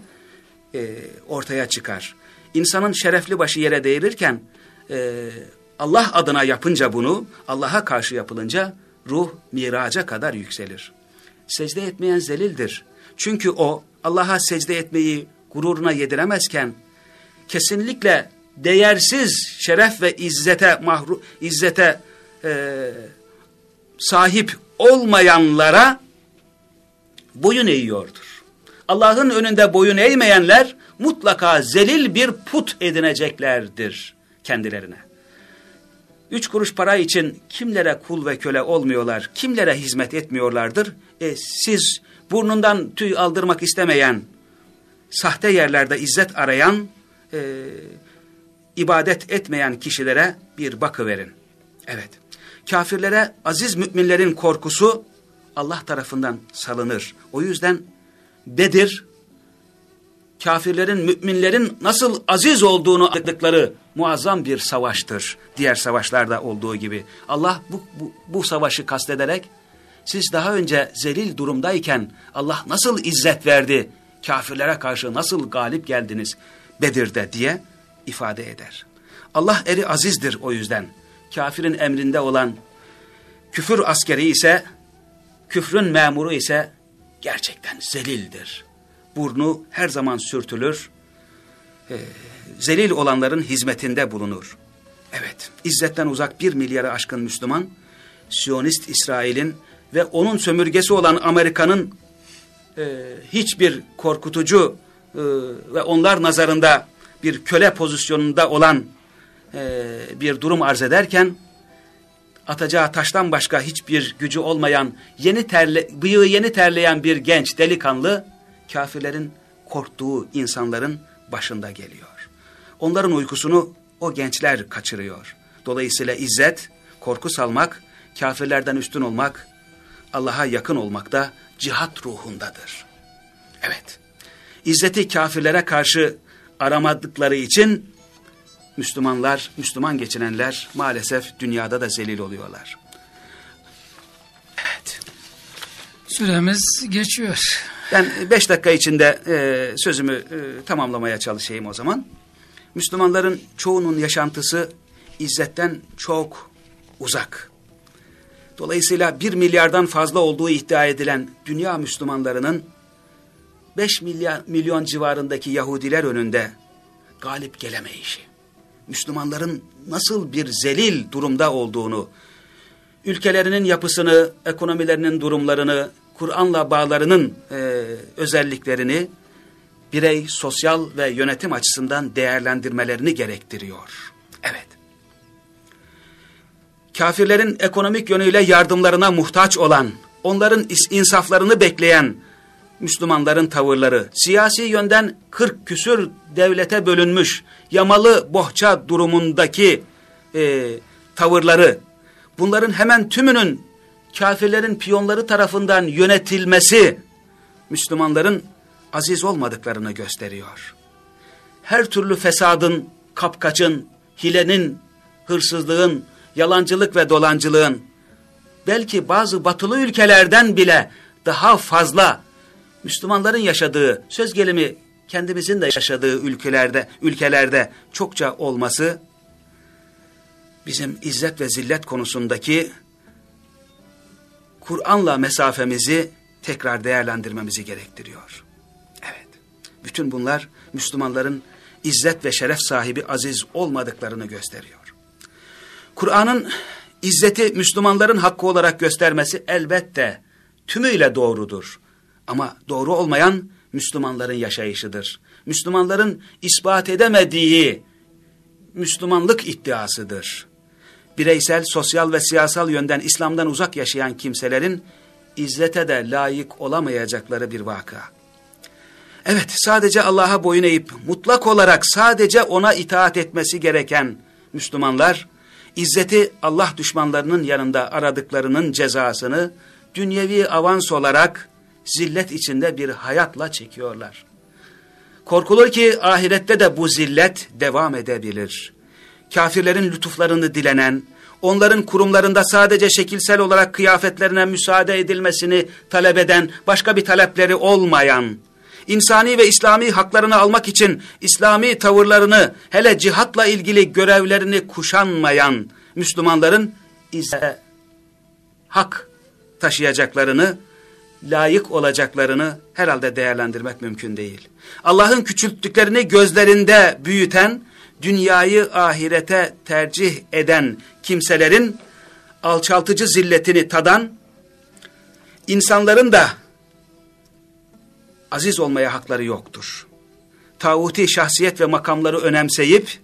e, ortaya çıkar. İnsanın şerefli başı yere değirirken e, Allah adına yapınca bunu, Allah'a karşı yapılınca ruh miraca kadar yükselir. Secde etmeyen zelildir. Çünkü o Allah'a secde etmeyi gururuna yediremezken kesinlikle değersiz şeref ve izzete mahru izzete e, sahip olmayanlara boyun eğiyordur. Allah'ın önünde boyun eğmeyenler mutlaka zelil bir put edineceklerdir kendilerine. Üç kuruş para için kimlere kul ve köle olmuyorlar, kimlere hizmet etmiyorlardır? E, siz burnundan tüy aldırmak istemeyen, sahte yerlerde izzet arayan, e, ibadet etmeyen kişilere bir bakı verin. Evet, kafirlere aziz müminlerin korkusu Allah tarafından salınır. O yüzden Bedir, kafirlerin, müminlerin nasıl aziz olduğunu anladıkları muazzam bir savaştır. Diğer savaşlarda olduğu gibi. Allah bu, bu, bu savaşı kastederek, siz daha önce zelil durumdayken Allah nasıl izzet verdi, kafirlere karşı nasıl galip geldiniz Bedir'de diye ifade eder. Allah eri azizdir o yüzden. Kafirin emrinde olan küfür askeri ise, küfrün memuru ise gerçekten zelildir. Burnu her zaman sürtülür, e, zelil olanların hizmetinde bulunur. Evet, izzetten uzak bir milyarı aşkın Müslüman, Siyonist İsrail'in ve onun sömürgesi olan Amerika'nın e, hiçbir korkutucu e, ve onlar nazarında bir köle pozisyonunda olan e, bir durum arz ederken, atacağı taştan başka hiçbir gücü olmayan, yeni terle, bıyığı yeni terleyen bir genç delikanlı, kafirlerin korktuğu insanların başında geliyor. Onların uykusunu o gençler kaçırıyor. Dolayısıyla izzet, korku salmak, kafirlerden üstün olmak, Allah'a yakın olmak da cihat ruhundadır. Evet. İzzeti kafirlere karşı aramadıkları için Müslümanlar, Müslüman geçinenler maalesef dünyada da zelil oluyorlar. Evet. Süremiz geçiyor. Ben beş dakika içinde e, sözümü e, tamamlamaya çalışayım o zaman. Müslümanların çoğunun yaşantısı izzetten çok uzak. Dolayısıyla bir milyardan fazla olduğu iddia edilen dünya Müslümanlarının 5 milyar, milyon civarındaki Yahudiler önünde galip gelemeyişi, Müslümanların nasıl bir zelil durumda olduğunu, ülkelerinin yapısını, ekonomilerinin durumlarını, Kur'an'la bağlarının e, özelliklerini birey, sosyal ve yönetim açısından değerlendirmelerini gerektiriyor. Evet. Kafirlerin ekonomik yönüyle yardımlarına muhtaç olan, onların insaflarını bekleyen Müslümanların tavırları, siyasi yönden kırk küsür devlete bölünmüş, yamalı bohça durumundaki e, tavırları, bunların hemen tümünün kafirlerin piyonları tarafından yönetilmesi, Müslümanların aziz olmadıklarını gösteriyor. Her türlü fesadın, kapkaçın, hilenin, hırsızlığın, yalancılık ve dolancılığın, belki bazı batılı ülkelerden bile daha fazla Müslümanların yaşadığı, söz gelimi kendimizin de yaşadığı ülkelerde, ülkelerde çokça olması, bizim izzet ve zillet konusundaki Kur'an'la mesafemizi tekrar değerlendirmemizi gerektiriyor. Bütün bunlar Müslümanların izzet ve şeref sahibi aziz olmadıklarını gösteriyor. Kur'an'ın izzeti Müslümanların hakkı olarak göstermesi elbette tümüyle doğrudur. Ama doğru olmayan Müslümanların yaşayışıdır. Müslümanların ispat edemediği Müslümanlık iddiasıdır. Bireysel, sosyal ve siyasal yönden İslam'dan uzak yaşayan kimselerin izzete de layık olamayacakları bir vaka. Evet, sadece Allah'a boyun eğip mutlak olarak sadece ona itaat etmesi gereken Müslümanlar, izzeti Allah düşmanlarının yanında aradıklarının cezasını dünyevi avans olarak zillet içinde bir hayatla çekiyorlar. Korkulur ki ahirette de bu zillet devam edebilir. Kafirlerin lütuflarını dilenen, onların kurumlarında sadece şekilsel olarak kıyafetlerine müsaade edilmesini talep eden, başka bir talepleri olmayan, insani ve İslami haklarını almak için İslami tavırlarını, hele cihatla ilgili görevlerini kuşanmayan Müslümanların ise hak taşıyacaklarını layık olacaklarını herhalde değerlendirmek mümkün değil. Allah'ın küçülttüklerini gözlerinde büyüten, dünyayı ahirete tercih eden kimselerin alçaltıcı zilletini tadan, insanların da aziz olmaya hakları yoktur. Tağuti şahsiyet ve makamları önemseyip,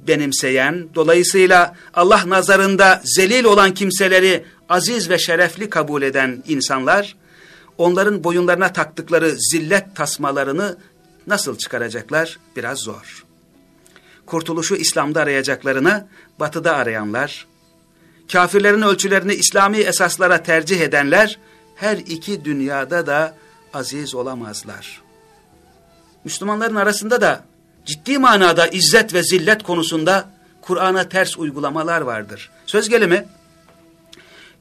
benimseyen, dolayısıyla Allah nazarında zelil olan kimseleri aziz ve şerefli kabul eden insanlar, onların boyunlarına taktıkları zillet tasmalarını nasıl çıkaracaklar? Biraz zor. Kurtuluşu İslam'da arayacaklarını batıda arayanlar, kafirlerin ölçülerini İslami esaslara tercih edenler, her iki dünyada da aziz olamazlar. Müslümanların arasında da ciddi manada izzet ve zillet konusunda Kur'an'a ters uygulamalar vardır. Söz gelimi,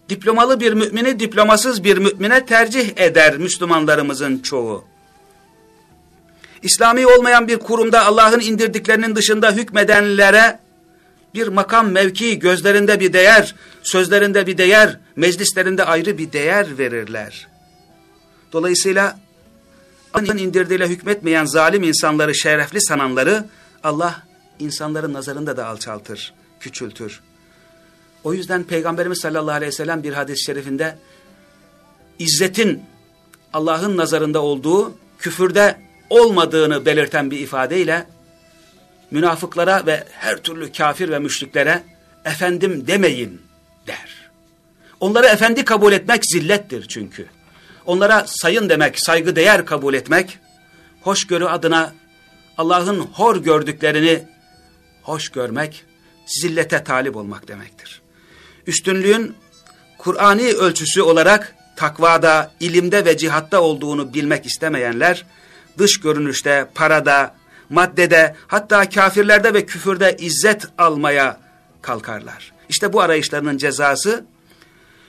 diplomalı bir mümini diplomasız bir mümine tercih eder Müslümanlarımızın çoğu. İslami olmayan bir kurumda Allah'ın indirdiklerinin dışında hükmedenlere bir makam mevki gözlerinde bir değer, sözlerinde bir değer, meclislerinde ayrı bir değer verirler. Dolayısıyla Allah'ın indirdiğiyle hükmetmeyen zalim insanları, şerefli sananları Allah insanların nazarında da alçaltır, küçültür. O yüzden Peygamberimiz sallallahu aleyhi ve sellem bir hadis-i şerifinde izzetin Allah'ın nazarında olduğu küfürde olmadığını belirten bir ifadeyle münafıklara ve her türlü kafir ve müşriklere efendim demeyin der. Onları efendi kabul etmek zillettir çünkü. Onlara sayın demek, saygı değer kabul etmek, hoşgörü adına Allah'ın hor gördüklerini hoş görmek, zillete talip olmak demektir üstünlüğün Kur'ani ölçüsü olarak takvada, ilimde ve cihatta olduğunu bilmek istemeyenler, dış görünüşte, parada, maddede, hatta kafirlerde ve küfürde izzet almaya kalkarlar. İşte bu arayışlarının cezası,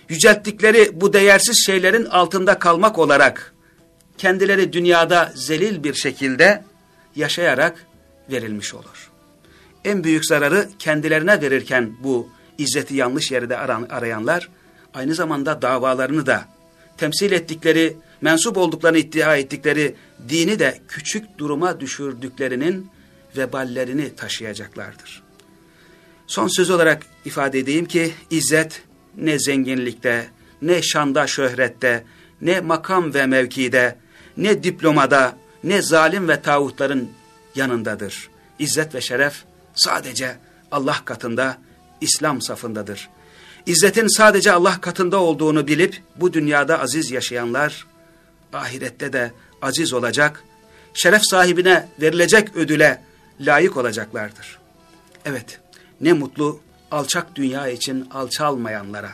yücelttikleri bu değersiz şeylerin altında kalmak olarak, kendileri dünyada zelil bir şekilde yaşayarak verilmiş olur. En büyük zararı kendilerine verirken bu izzeti yanlış yerde arayanlar, aynı zamanda davalarını da temsil ettikleri, mensup olduklarını iddia ettikleri dini de küçük duruma düşürdüklerinin veballerini taşıyacaklardır. Son söz olarak ifade edeyim ki izzet ne zenginlikte, ne şanda şöhrette, ne makam ve mevkide, ne diplomada, ne zalim ve tağutların yanındadır. İzzet ve şeref sadece Allah katında, İslam safındadır. İzzetin sadece Allah katında olduğunu bilip bu dünyada aziz yaşayanlar, ahirette de aziz olacak, şeref sahibine verilecek ödüle layık olacaklardır. Evet, ne mutlu alçak dünya için alçalmayanlara.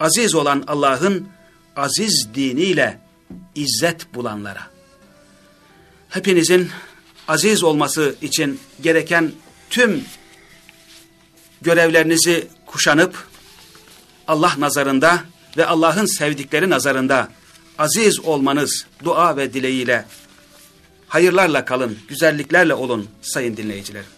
Aziz olan Allah'ın aziz diniyle izzet bulanlara. Hepinizin aziz olması için gereken tüm görevlerinizi kuşanıp Allah nazarında ve Allah'ın sevdikleri nazarında aziz olmanız dua ve dileğiyle hayırlarla kalın, güzelliklerle olun sayın dinleyicilerim.